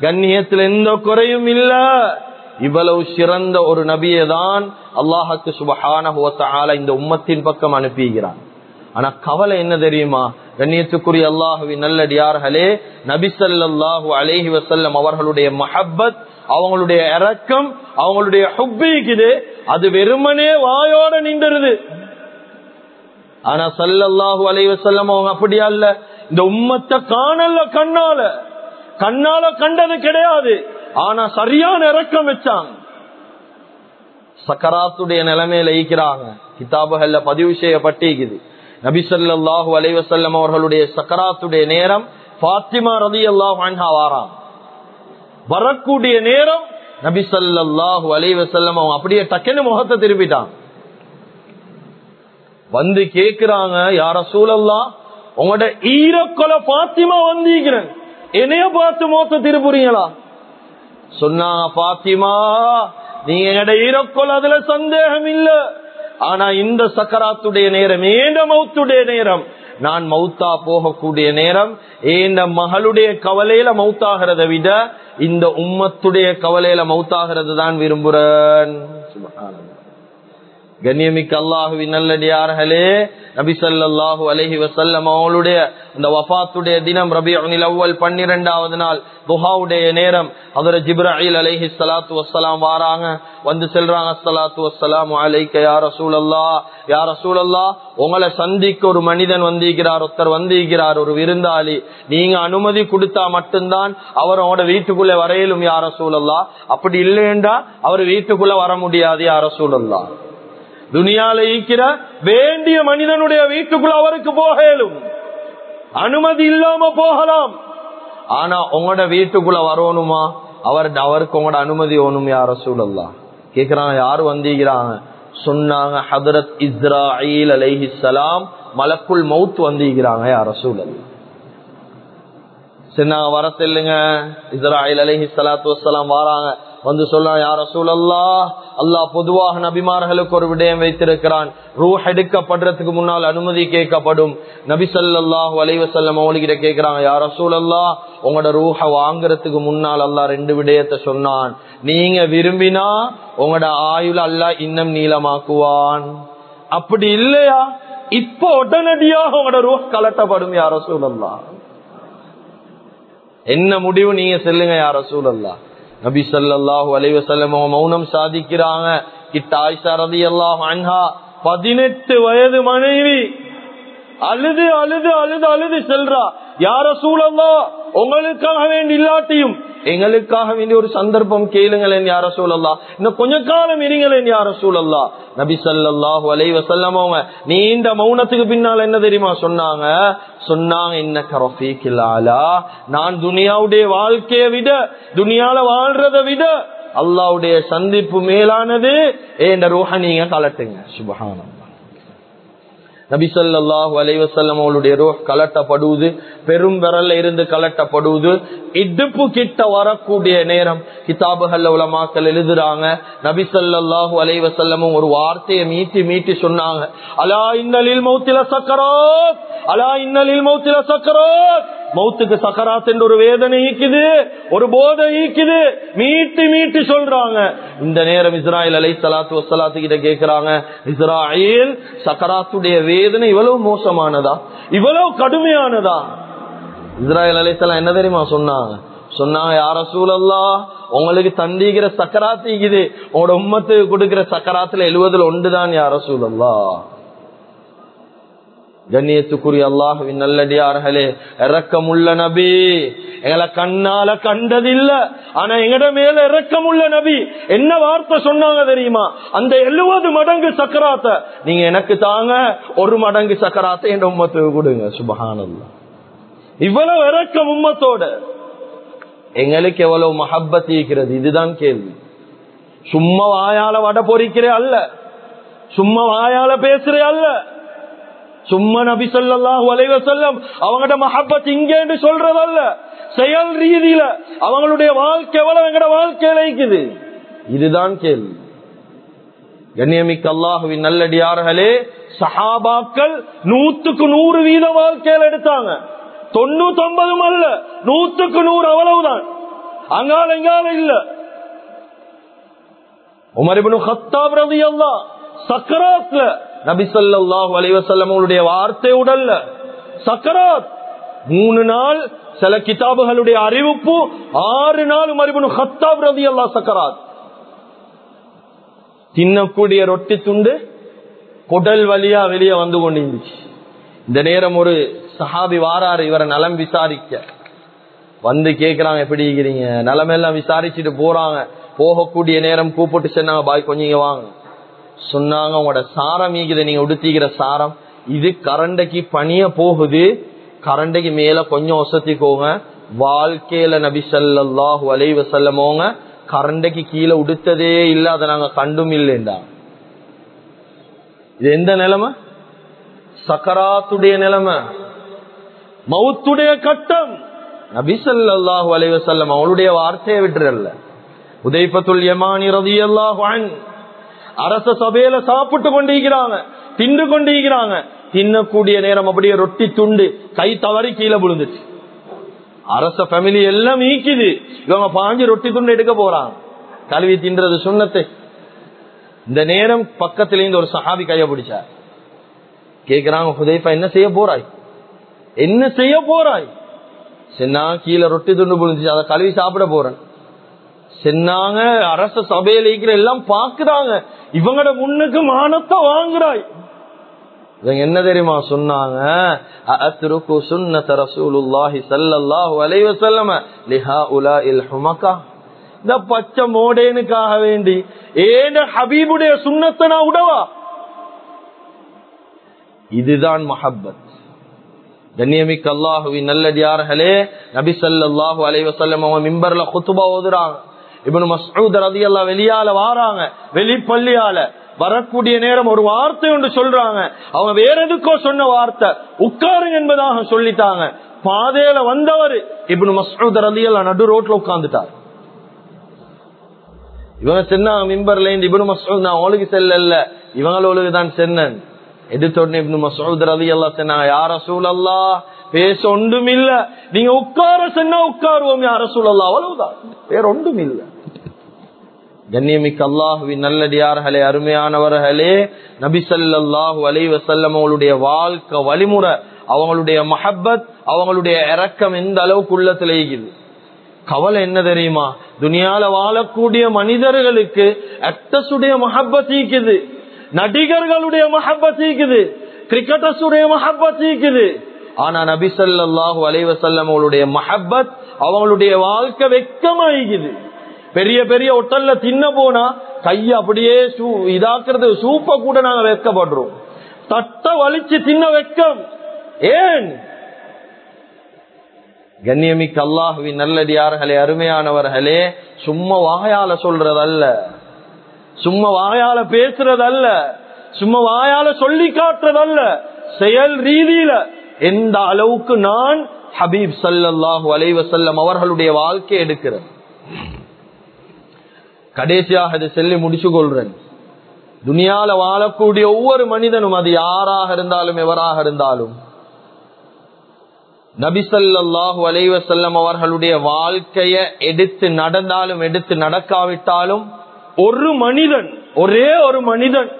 கண்ணியத்துல எந்த குறையும் இல்ல. இவ்வளவு சிறந்த ஒரு நபியை தான் அல்லாஹுக்கு சுபஹான இந்த உம்மத்தின் பக்கம் அனுப்புகிறான் ஆனா கவலை என்ன தெரியுமா? கண்ணியத்துக்குரிய அல்லாஹுவி நல்லடியார்களே நபி ஸல்லல்லாஹு அலைஹி வஸல்லம் அவர்களுடைய மஹப்பத் அவங்களுடைய இரக்கம் அவங்களுடைய ஹுப்பிக்குது அது வெறுமனே வாயோட நின்றுருது. ஆனா சல்லல்லாஹு அலைஹி வசல்லம் அவங்க அப்படியா இல்ல இந்த உம்மத்தை காணல கண்ணால. கண்ணால கண்டது கிடையாது. ஆனா சரியான இறக்கம் வச்சாங்க சக்கராத்துடைய நிலைமையில ஈக்கிறாங்க கிதாபுகள்ல பதிவு செய்யப்பட்டிருக்குது. நபிசல்லாஹு அலைவசல்லம் அவர்களுடைய சக்கராத்துடைய நேரம் பாத்திமா ரதி அல்லாஹ் வாராம் வரக்கூடிய நேரம் நபிசல்லாஹு அலைவசல்லம் அவன் அப்படியே டக்குன்னு முகத்தை திருப்பிட்டான். வந்து கேக்குறாங்க யார சூழல்லாம் உங்களோட ஈரக்கொலை பாத்திமா வந்தீங்கிறேன் என்னைய பார்த்து மோத்த திருப்புறீங்களா? சொன்னா பாத்திமா நீங்க எங்கட ஈரக்கொலை அதுல சந்தேகம் இல்ல. ஆனா இந்த சக்கராத்துடைய நேரம் ஏண்ட மௌத்துடைய நேரம் நான் மௌத்தா போகக்கூடிய நேரம் ஏண்ட மகளுடைய கவலையில மௌத்தாகிறத விட இந்த உம்மத்துடைய கவலையில மௌத்தாகிறது தான் விரும்புறேன் கண்ணியமிக்க அல்லாஹுவின் நல்லடியார்களே நபிசல்லாஹு அலஹி வசல்லம் அவங்களுடைய இந்த வஃபாத்துடைய தினம் ரபியுல் அவ்வல் 12வது நாள் துஹாவுடைய நேரம் ஹஜ்ர ஜிப்ராஹில் அலஹி சலாத்து வசலாம் வாராங்க வந்து செல்றாங்க. சலாத்து வசலாம் அலைக்க யா ரசூலல்லாஹ் யா ரசூலல்லாஹ் உங்களை சந்திக்க ஒரு மனிதன் வந்திருக்கிறார் ஒருத்தர் வந்திருக்கிறார் ஒரு விருந்தாளி. நீங்க அனுமதி கொடுத்தா மட்டும்தான் அவர் அவங்களோட வீட்டுக்குள்ள வரையிலும் யா ரசூலல்லாஹ். அப்படி இல்லையென்றா அவர் வீட்டுக்குள்ள வர முடியாது யார் ரசூலல்லாஹ். துனியால ஈக்கிற வேண்டிய மனிதனுடைய வீட்டுக்குள்ள அவருக்கு போக இயலும் அனுமதி இல்லாம போகலாம். ஆனா உங்களோட வீட்டுக்குள்ள வரணுமா? அவர் அவருக்கு உங்களோட அனுமதி வேணும் யார சூழல்லா கேக்குறாங்க யாரு வந்தீங்கிறாங்க சொன்னாங்க ஹதரத் இஸ்ராயில் அலைஹி சலாம் மலக்குள் மவுத் வந்தீங்கிறாங்க யார சூழல் சரி நாங்க வர செல்லுங்க. இஸ்ராயில் அலைஹி சலாத்து வசலாம் வாராங்க. வந்து சொன்னா யார சூழல்லா அல்லாஹ் பொதுவாக நபிமார்களுக்கு ஒரு விடயம் வைத்திருக்கிறான். ரூஹ் எடுக்கப்படுறதுக்கு முன்னால் அனுமதி கேட்கப்படும். நபி ஸல்லல்லாஹு வலைவசல்லம் வஸல்லம் அவங்ககிட்ட கேக்குறாங்க யார சூழல்லா உங்களோட ரூஹ வாங்குறதுக்கு முன்னால் அல்லாஹ் ரெண்டு விடயத்தை சொன்னான். நீங்க விரும்பினா உங்களோட ஆயுள் அல்லாஹ் இன்னும் நீளமாக்குவான். அப்படி இல்லையா? இப்ப உடனடியாக உங்களோட ரூஹ் கலட்டப்படும் யார சூழல்லா என்ன முடிவு நீங்க செல்லுங்க யார சூழல்லா நபி ஸல்லல்லாஹு அலைவசல்லம் மௌனம் சாதிக்கிறாங்க. கிட்ட ஆயிஷா அல்லாஹ் அன்ஹா பதினெட்டு வயது மனைவி அழுது அழுது அழுது அழுது செல்றா. யார சூழல்லா உங்களுக்காக வேண்டி இல்லாட்டியும். எங்களுக்காக வேண்டிய ஒரு சந்தர்ப்பம் கேளுங்களேன் யார சூழல்லா இன்னும் கொஞ்ச காலம் இருங்களேன் யார சூழல்லா நபி சல்லாஹு அலைவசல்லம் அவங்க நீண்ட மௌனத்துக்கு பின்னால் என்ன தெரியுமா சொன்னாங்க? சொன்னாங்க என்ன கரஃபீக்கில்லாலா நான் துனியாவுடைய வாழ்க்கையை விட துனியால வாழ்றதை விட அல்லாவுடைய சந்திப்பு மேலானது. ஏண்ட ரூஹ நீங்க கலட்டுங்க. சுபகானம் நபிசல்லாஹு அலைவசல்லம் அவளுடைய ரோஹ் கலட்டப்படுவது பெரும் விரல்ல இருந்து கலட்டப்படுவது இடுப்பு கிட்ட வரக்கூடிய நேரம். கிதாபுகள் உலமாக்கல் எழுதுறாங்க நபிசல்லாஹு அலைவசல்லமும் ஒரு வார்த்தையை மீட்டி மீட்டி சொன்னாங்க. அலா இன்னலில் மௌத்தில சக்கராத்! அலா இன்னலில் மௌத்தில சக்கராத்! மௌத்துக்கு சக்கராத் என்று ஒரு வேதனை ஈக்குது ஒரு போதை ஈக்குது. மீட்டி மீட்டி சொல்றாங்க. இந்த நேரம் இஸ்ராயல் அலை சலாத்து வசலாத்து கிட்ட கேட்கிறாங்க இஸ்ராயல் சக்கராத்துடைய வேதனை இவ்வளவு மோசமானதா? இவ்வளவு கடுமையானதா? இஸ்ராயல் அலைசலாம் என்ன தெரியுமா சொன்னாங்க? சொன்னாங்க யார சூழல்லா உங்களுக்கு தண்டிக்கிற இது உங்களோட உம்மத்துக்கு கொடுக்கிற சக்கராத்துல எழுவதுல ஒன்றுதான் யார சூழல்லா கண்ணியத்துக்குரிய அல்லாஹுவின் நல்லடியார்களே இறக்கமுள்ள நபி. எங்களை கண்ணால கண்டதில்ல. ஆனா எங்கட மேல இறக்கமுள்ள நபி. என்ன வார்த்தை சொன்னாங்க தெரியுமா? அந்த எழுபது மடங்கு சக்கராத்த. நீங்க எனக்கு தாங்க ஒரு மடங்கு சக்கராத்த என் உம்மத்துக்கு கொடுங்க. சுபகானல்லா இவ்வளவு இறக்கம் உம்மத்தோட. எங்களுக்கு எவ்வளவு மஹப்பத் இருக்கிறது? இதுதான் கேள்வி. சும்மா வாயால வட பொறிக்கிறே அல்ல. சும்மா வாயால பேசுறே அல்ல. சும்மா நபி சொல்லாஹு அலைவ செல்லம் அவங்கட மஹப்பத் இங்கேன்னு சொல்றதல்ல. செயல் ரீதியில அவங்களுடைய வாழ்க்கை எவ்வளவு எங்கட வாழ்க்கையில இருக்குது? இதுதான் கேள்வி. கண்ணியமிக்க அல்லாஹுவின் நல்லடியார்களே சஹாபாக்கள் நூத்துக்கு நூறு வீத வாழ்க்கையில எடுத்தாங்க. தொண்ணூத்தி ஒன்பதும் அல்ல நூத்துக்கு நூறு அவ்வளவுதான். அங்கால எங்கால இல்ல. உமரிபனு ஹத்தாப் ரவி அல்லா சக்கராத்ல நபிசல்லாஹு அலைவசல்லமுடைய வார்த்தை உடல்ல. சக்கராத். மூணு நாள் சில கிதாபுகளுடைய அறிவிப்பு ஆறு நாள் மறுபனு ஹத்தாப் ரவி அல்லா சக்கராத். தின்னக்கூடிய ரொட்டி துண்டு குடல் வழியா வெளியே வந்து கொண்டிருந்துச்சு. இந்த நேரம் ஒரு சஹாபி வாராரு இவரை நலம் விசாரிக்க. வந்து கேக்குறாங்க எப்படி இருக்கிறீங்க? நிலமெல்லாம் விசாரிச்சுட்டு போறாங்க. போகக்கூடிய நேரம் கூப்பிட்டு சொன்னாங்க பாய் கொஞ்சம் வாங்க. சொன்னாங்க உங்களோட சாரம் ஈக்குது நீங்க உடுத்திக்கிற சாரம். இது கரண்டைக்கு பணிய போகுது. கரண்டைக்கு மேல கொஞ்சம் ஒசத்திக்கோங்க வாழ்க்கையில நபி சல்லாஹூ அலைவ செல்லமோங்க கரண்டைக்கு கீழே உடுத்ததே இல்ல அதை நாங்க கண்டும் இல்லைண்டா. இது எந்த நிலைமை? சக்கராத்துடைய நிலைமை. மவுத்துடைய கட்டம். நபி சல்லாஹூ அலைவ செல்லம் அவளுடைய வார்த்தையை விட்டுறல்ல. உதைப்பத்துல் யமானி ரதி அல்லாஹ் அரச சபையில சாப்பிட்டு கொண்டிருக்கிறாங்க தின்று கொண்டிருக்கிறாங்க. தின்னக்கூடிய நேரம் அப்படியே ரொட்டி துண்டு கை தவறி கீழே விழுந்துச்சு அரச ஃபேமிலி எல்லாம் நீக்குது. இவங்க பாஞ்சு ரொட்டி துண்டு எடுக்க போறாங்க. கல்வி தின்றது சுண்ணத்தை. இந்த நேரம் பக்கத்துல இருந்து ஒரு சஹாபி கைய பிடிச்சார். கேக்குறாங்க ஹுதைஃபா என்ன செய்ய போறாய்? என்ன செய்ய போறாய்? சின்ன கீழே ரொட்டி துண்டு விழுந்துச்சு அதை கழுவி சாப்பிட போறேன். சென்னாங்க அரச சபையில இருக்கிற எல்லாம் பாக்குறாங்க இவங்கட முன்னுக்கு மானத்தை வாங்குறாய். இவங்க என்ன தெரியுமா சொன்னாங்க? இந்த பச்சை மோடேனுக்காக வேண்டி ஏன ஹபீபுடைய சுண்ணத்தை நான் உடவா? இதுதான் மஹப்பத். கண்ணியமிக்க அல்லாஹுவின் நல்லடியார்களே நபி சல்லாஹூ அலைஹி வஸல்லம் மிம்பர்ல குத்துபா ஓதுறாங்க. இப்னு மஸ்ஊத் எல்லாம் வெளியால வாராங்க வெளிப்பள்ளியால. வரக்கூடிய நேரம் ஒரு வார்த்தை ஒன்று சொல்றாங்க. அவங்க வேற எதுக்கோ சொன்ன வார்த்தை. உட்காருங்க என்பதாக சொல்லிட்டாங்க. பாதையில வந்தவர் இப்னு மஸ்ஊத் ரலியல்லாஹு நடு ரோட்ல உட்கார்ந்துட்டார். இவங்க சென்னா மிம்பர்ல இருந்து இப்னு மசூத் நான் ஒழுகு செல்லல இவங்களோளுக்கு தான் சென்னன். எடுத்த உடனே இப்னு மசூத் ரலி எல்லாம் சொன்னாங்க யார சூழல்லா பேச ஒன்றும் இல்ல நீங்க உட்கார சொன்னா உட்காருவோம் யார சூழல்லா அவ்வளவுதான். வேற ஒன்றும் இல்லை கண்ணியமிக்க அல்லாஹுவின் நல்லடியார்களே அருமையானவர்களே நபிசல்லாஹு அலை வசல்லம் அவங்களுடைய வாழ்க்கை வழிமுறை அவங்களுடைய மஹப்பத் அவங்களுடைய இறக்கம் எந்த அளவுக்கு உள்ளத்துல கவலை என்ன தெரியுமா? துனியால வாழக்கூடிய மனிதர்களுக்கு அக்டஸுடைய மஹப்பத் இருக்குது நடிகர்களுடைய மஹப்பத் இருக்குது கிரிக்கெட்டர்ஸுடைய மஹப்பத் இருக்குது ஆனா நபிசல்லாஹூ அலைவசல்லம் அவளுடைய மஹப்பத் அவங்களுடைய வாழ்க்கை வெக்கமாயிக்குது. பெரிய பெரிய ஒட்டல்ல தின்ன போனா கைய அப்படியே சூ- இதாக்குறது சூப்ப கூட நாங்க வெக்கப்படுறோம் தட்ட வலிச்சு தின்ன வெக்கம் ஏன்? கண்ணியமிக்க அல்லாஹுவின் நல்லடியார்களே அருமையானவர்களே சும்மா வாயால சொல்றதல்ல. சும்மா வாயால பேசுறதல்ல. சும்மா வாயால சொல்லி காட்டுறதல்ல. செயல் ரீதியில. எந்த அளவுக்கு நான் ஹபீப் சல்லாஹூ அலைவசல்லம் அவர்களுடைய வாழ்க்கை எடுக்கிறேன் கடைசியாக அதை சொல்லி முடிச்சு கொள்றேன் துனியால வாழக்கூடிய ஒவ்வொரு மனிதனும் அது யாராக இருந்தாலும் எவராக இருந்தாலும். நபிசல்லாஹு அலைவசல்லம் அவர்களுடைய வாழ்க்கைய எடுத்து நடந்தாலும் எடுத்து நடக்காவிட்டாலும் ஒரு மனிதன் ஒரே ஒரு மனிதன்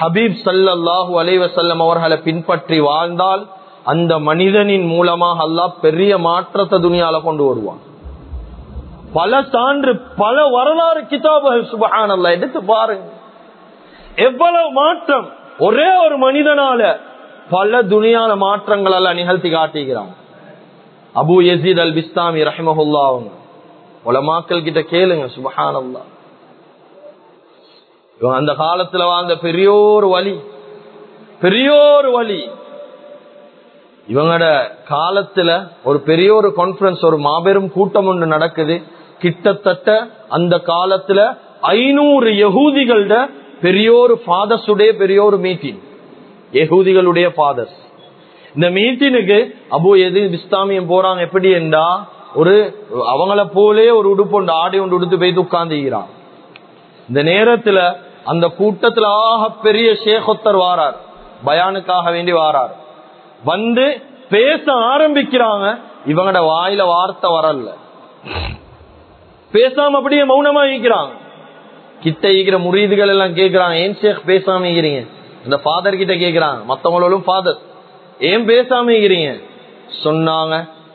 ஹபீப் சல்லல்லாஹு அலைவசல்லம் அவர்களை பின்பற்றி வாழ்ந்தால் அந்த மனிதனின் மூலமாக அல்லாஹ் பெரிய மாற்றத்தை துணியால கொண்டு வருவான். பல சான்று பல வரலாறு கிதாபுகள் சுபஹானல்லா எடுத்து பாருங்க. எவ்வளவு மாற்றம். ஒரே ஒரு மனிதனால பல துணியான மாற்றங்கள் எல்லாம் நிகழ்த்தி காட்டுகிறான் அபு யசீத் அல் பிஸ்தாமி ரஹமஹுல்லா அவங்க. உலமாக்கள் கிட்ட கேளுங்க சுபஹானல்லா. இவன் அந்த காலத்துல வாழ்ந்த பெரியோரு வழி பெரியோரு வழி இவங்களோட காலத்துல ஒரு பெரிய ஒரு கான்பரன்ஸ் ஒரு மாபெரும் கூட்டம் ஒன்று நடக்குது. கிட்டத்தட்ட அந்த காலத்துல ஐநூறு யகூதிகளோட பெரியோரு ஃபாதர்ஸுடைய பெரியோரு மீட்டிங் யகூதிகளுடைய ஃபாதர்ஸ் இந்த மீட்டினுக்கு அபு எது இஸ்லாமியம் போறாங்க. எப்படி என்றா ஒரு அவங்கள போலே ஒரு உடுப்பு ஒன்று ஆடை ஒன்று உடுத்து போய் உட்கார்ந்துகிறான் இந்த நேரத்துல அந்த கூட்டத்துல ஆக பெரிய ஷேகொத்தர் வாரார். பயானுக்காக வேண்டி வாரார். வந்து பேச ஆரம்பிக்கிறாங்க. இவங்கட வாயில வார்த்தை வரல. பேசாம அப்படியே மௌனமா இருக்கிறான். கிட்ட இருக்கிற முறீதுகள் எல்லாம் கேட்கிறான் ஏன் சேக் பேசாம இருக்கிறீங்க? இந்த ஃபாதர் கிட்ட கேட்கிறான் மத்தவங்களும் ஃபாதர் ஏன் பேசாம இருக்கிறீங்க? சொன்னாங்க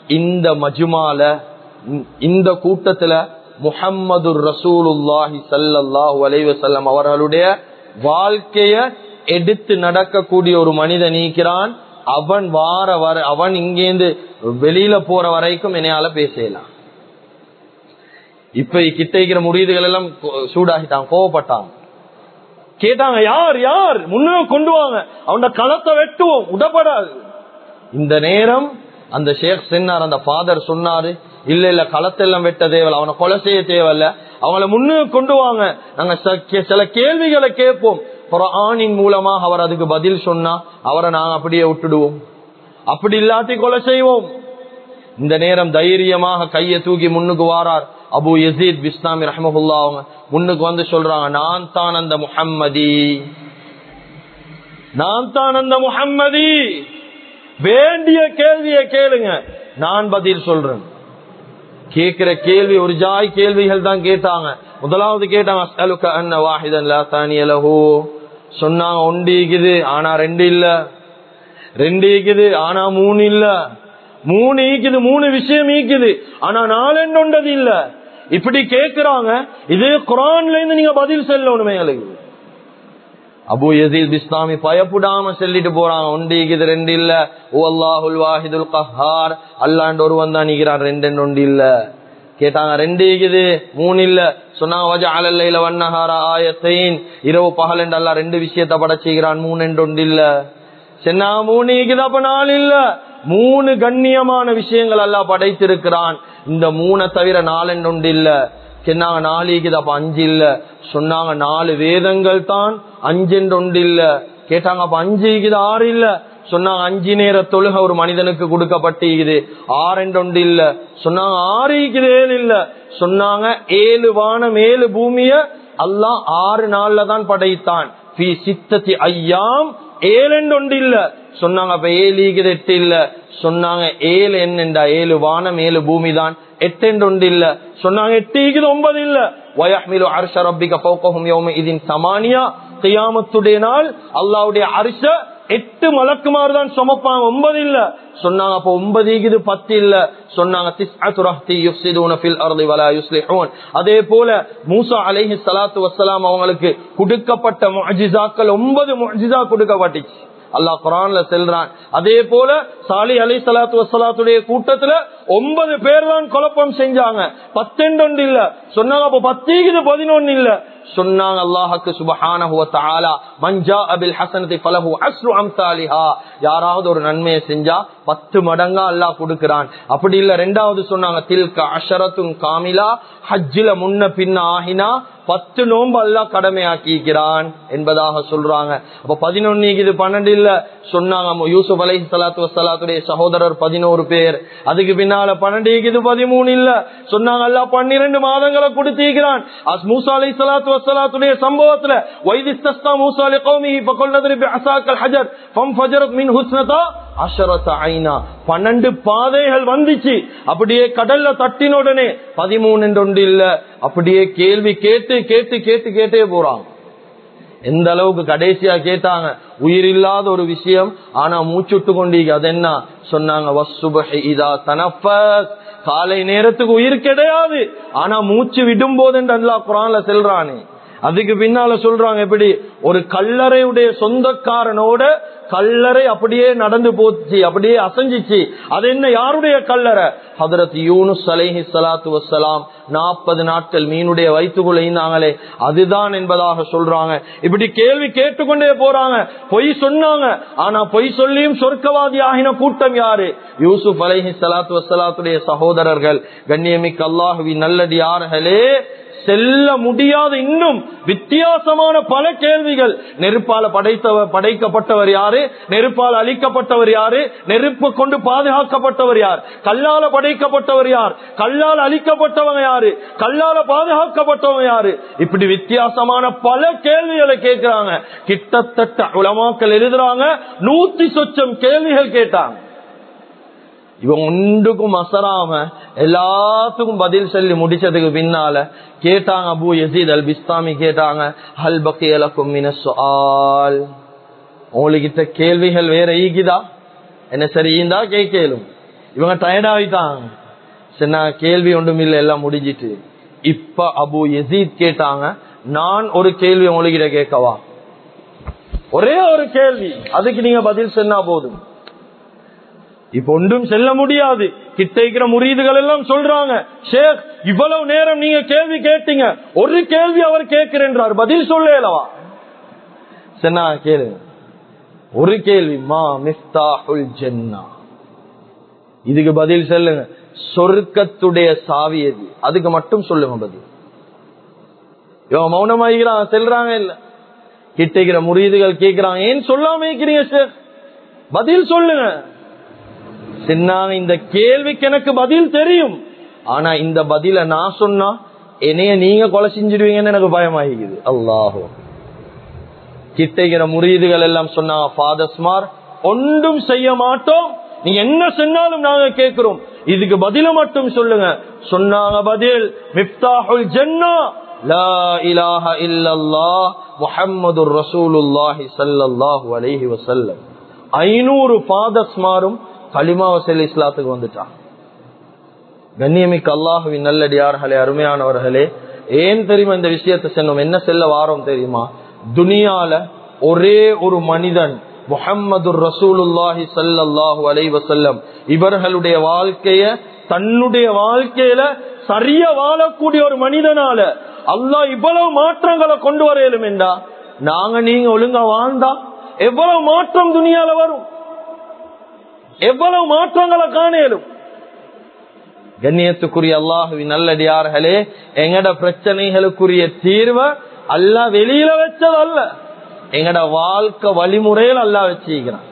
இந்த மஜுமால இந்த- கூட்டத்துல முஹம்மது ரசூலுல்லாஹி சல்லாஹூ அலைவசல்லம் அவர்களுடைய வாழ்க்கைய எடுத்து நடக்கக்கூடிய ஒரு மனிதன் நீக்கிறான் அவன் வார வர அவன் இங்கேந்து வெளியில போற வரைக்கும் என்னையால பேசலாம் இப்ப கிட்ட இருக்கிற முறியீடுகள் எல்லாம் சூடாகிட்டான் சூடாகிட்டாங்க கோவப்பட்டாங்க கேட்டாங்க யார் யார்? முன்னே கொண்டு வாங்க. அவன களத்தை வெட்டுவோம். உடப்படாது. இந்த நேரம் அந்த ஷேக் சென்னார் அந்த ஃபாதர் சொன்னாரு இல்ல இல்ல களத்தெல்லாம் வெட்ட தேவையில்ல. அவனை கொலை செய்ய தேவையில்ல. அவங்கள முன்னே கொண்டு வாங்க. நாங்க ச- கே- சில கேள்விகளை கேட்போம். ஆணின் மூலமாக அவர் அதுக்கு பதில் சொன்னா அவரை நாங்க அப்படியே விட்டுடுவோம். அப்படி இல்லாட்டி கொலை செய்வோம். இந்த நேரம் தைரியமாக கையை தூக்கி முன்னுக்கு வாரார். அபு யசீத் பிஸ்லாமி ரஹமஹுல்லா அவங்க முன்னுக்கு வந்து சொல்றாங்க நான் தான் அந்த முஹம்மதி. நான் தான் அந்த முஹம்மதி. வேண்டிய கேள்வியை கேளுங்க நான் பதில் சொல்றேன். கேட்கிற கேள்வி ஒரு ஜாய் கேள்விகள் தான் கேட்டாங்க. முதலாவது கேட்டாங்க அஸ்அலுக வாஹிதன் லா தானிய சொன்னாங்க ஒன்று இருக்குது ஆனா ரெண்டு இல்ல. ரெண்டு இருக்குது ஆனா மூணு இல்லை. மூணு ஈக்குது மூணு விஷயம் ஈக்குது. ஆனா நாலெண்டு ஒன்றது இல்ல. இப்படி கேக்குறாங்க இது குரான்ல இருந்து நீங்க பதில் சொல்லணுமே எங்களுக்கு. அபு யசீத் இஸ்லாமி பயப்படாம சொல்லிட்டு போறாங்க ஒன்று ஈக்குது ரெண்டு இல்ல. ஓ அல்லாஹுல் வாஹிதுல் கஹார் அல்லாண்டு ஒருவன் தான் நிக்கிறான் ரெண்டு ஒன்று இல்ல. கேட்டாங்க ரெண்டு இருக்குது மூணு இல்ல. சொன்னாங்க வஜ அலல்லைல வண்ணஹார ஆயத்தைன். இரவு பகல் என்று அல்ல ரெண்டு விஷயத்த படைச்சுக்கிறான் மூணு என்று ஒன்று இல்ல. சென்னா மூணு ஈக்குது அப்ப நாலு இல்ல. மூணு கண்ணியமான விஷயங்கள் எல்லாம் படைத்திருக்கிறான். இந்த மூணை தவிர நாலெண்டு இல்ல. சொன்னாங்க நாலு அப்ப அஞ்சு இல்ல. சொன்னாங்க நாலு வேதங்கள் தான் அஞ்சென்று ஒன்று இல்ல. கேட்டாங்க அப்ப அஞ்சு ஈக்குது ஆறு இல்ல. சொன்னாங்க அஞ்சு நேர தொழுக ஒரு மனிதனுக்கு கொடுக்கப்பட்டிருக்குது. ஆறு ஒன்று இல்ல. சொன்னாங்க ஆறு ஏழு இல்ல. சொன்னாங்க ஏழு வானம் ஏழு பூமிய அல்லாஹ் ஆறு நாள்ல தான் படைத்தான். பி சித்தத்தி ஐயாம் ஏழு ஒன்று இல்ல. சொன்னாங்க அப்ப ஏழு ஈக்குது எட்டு இல்ல. சொன்னாங்க ஏழு என்னண்டா ஏழு வானம் ஏழு பூமி தான் எட்டு ஒன்று இல்ல. சொன்னாங்க எட்டு ஈக்குது ஒன்பது இல்ல. வயஹ்மிலு அரிச ரப்பிக ஃபௌகஹும் யோம இதின் சமானியா. கியாமத்துடைய நாள் அல்லாவுடைய அரிச எட்டு மலக்குமாறு தான் சுமப்பாங்க ஒன்பது இல்ல. சொன்னாங்க அப்ப ஒன்பது ஈகுது பத்து இல்ல. சொன்னாங்க அதே போல மூசா அலைஹி சலாத்து வசலாம் அவங்களுக்கு கொடுக்கப்பட்ட ஒன்பது கொடுக்கப்பட்டுச்சு. அல்லாஹ் குரான்ல செல்றான். அதே போல சாலி அலி சலாத்து வசலாத்துடைய கூட்டத்துல ஒன்பது பேர் தான் குழப்பம் செஞ்சாங்க. பத்தெண்டு இல்ல. சொன்னாங்க அப்ப பத்தீகுது பதினொன்னு இல்ல. சொன்னாங்க அல்லாஹுக்கு சுபஹானஹுவ வ தஆலா மஞ்சா அபில் ஹஸனதி ஃபலஹு அஸ்ரு அம்சாலிஹா. யாராவது ஒரு நன்மையை செஞ்சா பத்து மடங்கா அல்லாஹ் கொடுக்கிறான். அப்படி இல்ல ரெண்டாவது சொன்னாங்க தில்க அஷரத்துன் காமிலா ஹஜ்ஜில முன்ன பின்ன ஆகினா பத்து நோன்பு அல்லா கடமையாக்கிக்கிறான் என்பதாக சொல்றாங்க. அப்ப பதினொன்னு இது பன்னெண்டு இல்ல. சொன்னாங்க யூசுப் அலை சலாத்து வசலாத்துடைய சகோதரர் பதினோரு பேர். அதுக்கு பின்னால பன்னெண்டு இது பதிமூணு இல்ல. சொன்னாங்க அல்லா பன்னிரண்டு மாதங்களை கொடுத்திருக்கிறான். மூசா அலை சலாத்து வசலாத்துடைய சம்பவத்துல வைதிஸ்தா மூசா அலி கௌமி பகொல்லதிரி அசாக்கல் ஹஜர் ஃபம் ஃபஜரத் மின் ஹுஸ்னதா பன்னெண்டு பாதைகள் வந்துச்சு. அப்படியே கடல்ல தட்டின உடனே பதிமூணு ஒன்று இல்ல. அப்படியே கேள்வி கேட்டு கேட்டு கேட்டு கேட்டே போறாங்க. எந்த அளவுக்கு கடைசியா கேட்டாங்க. உயிர் இல்லாத ஒரு விஷயம் ஆனா மூச்சுட்டு கொண்டீங்க அது என்ன? சொன்னாங்க வசுபஹி இதா தனஃபஸ். காலை நேரத்துக்கு உயிர் கிடையாது. ஆனா மூச்சு விடும் போது என்று அல்லா குரான்ல செல்றானே. அதுக்கு பின்னால சொல்றாங்க எப்படி? ஒரு கல்லறையுடைய சொந்தக்காரனோட கல்லறை அப்படியே நடந்து போச்சு அப்படியே அசைஞ்சிச்சு. அது என்ன யாருடைய கல்லறை? ஹதரத் யூனுஸ் அலைஹி சலாத்து வசலாம் நாற்பது நாட்கள் மீனுடைய வயிற்றுக்குள்ள இருந்தாங்களே அதுதான் என்பதாக சொல்றாங்க. இப்படி கேள்வி கேட்டுக்கொண்டே போறாங்க. பொய் சொன்னாங்க. ஆனா பொய் சொல்லியும் சொர்க்கவாதி ஆகின கூட்டம் யாரு? யூசுப் அலைஹி சலாத்து வசலாத்துடைய சகோதரர்கள். கண்ணியமிக்கு அல்லாஹுவி நல்லடியார்களே செல்ல முடியாத இன்னும் வித்தியாசமான பல கேள்விகள். நெருப்பால படைத்தவர் படைக்கப்பட்டவர் யாரு? நெருப்பால் அழிக்கப்பட்டவர் யாரு? நெருப்பு கொண்டு பாதுகாக்கப்பட்டவர் யார்? கல்லால படைக்கப்பட்டவர் யார்? கல்லால் அழிக்கப்பட்டவங்க யாரு? கல்லால பாதுகாக்கப்பட்டவங்க யாரு? இப்படி வித்தியாசமான பல கேள்விகளை கேட்கிறாங்க. கிட்டத்தட்ட உலமாக்கள் எழுதுறாங்க. நூத்தி சொச்சம் கேள்விகள் கேட்டாங்க. இவன் ஒன்றுக்கும் அசராம எல்லாத்துக்கும் பதில் சொல்லி முடிச்சதுக்கு பின்னால கேட்டாங்க அபு யசீத் அல் பிஸ்தாமி கேட்டாங்க ஹல் பக்கியலக்கும் மினசுஆல் உங்ககிட்ட கேள்விகள் வேற ஈகிதா? என்ன சரி ஈந்தா? கேட்கலும் இவங்க டயர்டாயிட்டாங்க சரி நான் கேள்வி ஒன்றும் இல்லை எல்லாம் முடிஞ்சிட்டு. இப்ப அபு எசீத் கேட்டாங்க நான் ஒரு கேள்வி உங்ககிட்ட கேட்கவா? ஒரே ஒரு கேள்வி அதுக்கு நீங்க பதில் சொன்னா போதும். இப்ப ஒன்றும் செல்ல முடியாது. கிட்ட இருக்கிற முறியீடுகள் எல்லாம் சொல்றாங்க ஷேக் இவ்வளவு நேரம் நீங்க கேள்வி கேட்டீங்க. ஒரு கேள்வி அவர் கேட்கிறேன்றார். பதில் சொல்லலவா சென்னா கேளு. ஒரு கேள்வி மா மிஸ்தாஹுல் ஜென்னா? இதுக்கு பதில் சொல்லுங்க. சொர்க்கத்துடைய சாவி எது? அதுக்கு மட்டும் சொல்லுங்க பதில். இவன் மௌனமாகிறான் செல்றாங்க இல்ல. கிட்டிக்கிற முறியீடுகள் கேட்கிறாங்க ஏன் சொல்லாம இருக்கிறீங்க ஷேக்? பதில் சொல்லுங்க. சொன்னாங்க இந்த கேள்விக்கு எனக்கு பதில் தெரியும். ஆனா இந்த பதில நான் சொன்னா என்னைய நீங்க கொலை செஞ்சிடுவீங்கன்னு எனக்கு பயமாகிக்குது. அல்லாஹோ. கிட்டைகிற முறியீடுகள் எல்லாம் சொன்னாங்க ஃபாதர்ஸ்மார் ஒன்றும் செய்ய மாட்டோம். நீங்க என்ன சொன்னாலும் நாங்க கேட்கிறோம். இதுக்கு பதில மட்டும் சொல்லுங்க. சொன்னாங்க பதில் மிப்தாஹுல் ஜன்னா லா இலாஹ இல்லல்லாஹ் முஹம்மதுர் ரசூலுல்லாஹி ஸல்லல்லாஹு அலைஹி வஸல்லம். ஐநூறு ஃபாதர்ஸ்மாரும் கலிமா வசல் இஸ்லாத்துக்கு வந்துட்டான். கண்ணியமிக்கு அல்லாஹுவின் நல்லடியார்களே அருமையானவர்களே ஏன் தெரியுமா இந்த விஷயத்தை சென்னோம்? என்ன செல்ல வாரம் தெரியுமா? துனியால ஒரே ஒரு மனிதன் முகம்மது ரசூலுல்லாஹி சல்லாஹூ அலைவசல்லம் இவர்களுடைய வாழ்க்கைய தன்னுடைய வாழ்க்கையில சரிய வாழக்கூடிய ஒரு மனிதனால அல்லாஹ் இவ்வளவு மாற்றங்களை கொண்டு வரையிலும் என்றா நாங்க நீங்க ஒழுங்கா வாழ்ந்தா எவ்வளவு மாற்றம் துணியால வரும்? எவ்வளவு மாற்றங்களை காணேலும். கண்ணியத்துக்குரிய அல்லாஹுவின் நல்லடியார்களே எங்கட பிரச்சனைகளுக்குரிய தீர்வை அல்ல வெளியில வச்சது அல்ல எங்கட வாழ்க்கை வழிமுறையில் அல்லா வச்சிருக்கிறான்.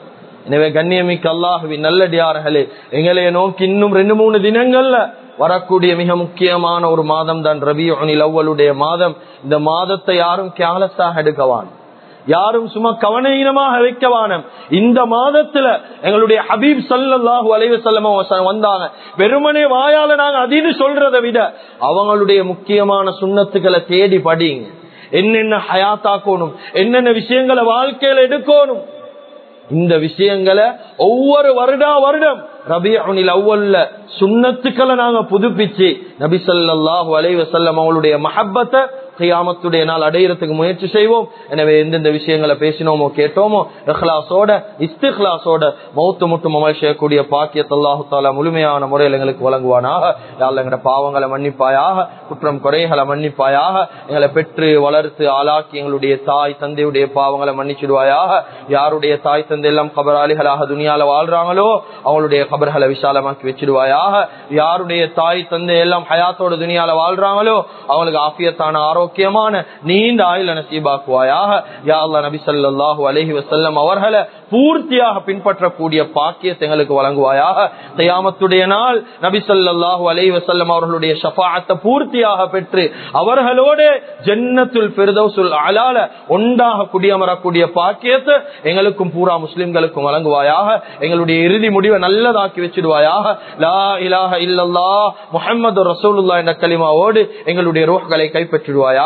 எனவே கண்ணியமிக்க அல்லாஹுவின் நல்லடியார்களே எங்களைய நோக்கி இன்னும் ரெண்டு மூணு தினங்கள்ல வரக்கூடிய மிக முக்கியமான ஒரு மாதம் தான் ரவி அனில் அவ்வளுடைய மாதம். இந்த மாதத்தை யாரும் கேலஸாக எடுக்கவான் யாரும் சும்மா கவனீனமாக வைக்கவான இந்த மாதத்துல எங்களுடைய ஹபீப் சல்லாஹூ அலைவ செல்லம வந்தாங்க. வெறுமனே வாயால நாங்க அதின்னு சொல்றதை விட அவங்களுடைய முக்கியமான சுண்ணத்துக்களை தேடி படிங்க. என்னென்ன ஹயாத்தாக்கணும்? என்னென்ன விஷயங்களை வாழ்க்கையில எடுக்கணும்? இந்த விஷயங்களை ஒவ்வொரு வருடா வருடம் ரபியுனில் அவ்வல்ல சுண்ணத்துக்களை நாங்க புதுப்பிச்சு நபி சல்லாஹூ அலைவ செல்லம் அவங்களுடைய மஹப்பத்தை கையாமத்துடைய நாள் அடையிறதுக்கு முயற்சி செய்வோம். எனவே எந்தெந்த விஷயங்களை பேசினோமோ கேட்டோமோ இஹ்லாசோட இஸ்திஹ்லாசோட மௌத்து முட்டும் அமல் செய்யக்கூடிய பாக்கியத்தை தாலா முழுமையான முறையில் எங்களுக்கு வழங்குவானாக. யாழ் எங்கட பாவங்களை மன்னிப்பாயாக குற்றம் குறைகளை மன்னிப்பாயாக எங்களை பெற்று வளர்த்து ஆளாக்கி எங்களுடைய தாய் தந்தையுடைய பாவங்களை மன்னிச்சிடுவாயாக. யாருடைய தாய் தந்தை எல்லாம் கபராளிகளாக துணியால வாழ்றாங்களோ அவங்களுடைய கபர்களை விசாலமாக்கி வச்சிடுவாயாக. யாருடைய தாய் தந்தை எல்லாம் ஹயாத்தோட துணியால வாழ்றாங்களோ அவங்களுக்கு ஆபியத்தான ஆரோக்கியமான நீண்ட ஆயுள நசீபாக்குவாயாக. யா அல்லா நபி ஸல்லல்லாஹு அலஹி வசல்லம் அவர்களை பூர்த்தியாக பின்பற்றக்கூடிய பாக்கியத்தை எங்களுக்கு வழங்குவாயாக. தயாமத்துடைய நாள் நபி சொல்லாஹு அலஹி வசல்லம் அவர்களுடைய ஷஃபாஅத்தை பூர்த்தியாக பெற்று அவர்களோடு ஜன்னத்துல் பெருதவுசுல் அலால ஒன்றாக குடியமரக்கூடிய பாக்கியத்தை எங்களுக்கும் பூரா முஸ்லிம்களுக்கும் வழங்குவாயாக. எங்களுடைய இறுதி முடிவை நல்லதாக்கி வச்சிடுவாயாக. லா இலாஹ இல்லல்லா முகமது ரசூலுல்லா என்ற களிமாவோடு எங்களுடைய ரோஹ்களை கைப்பற்றிடுவாயாக.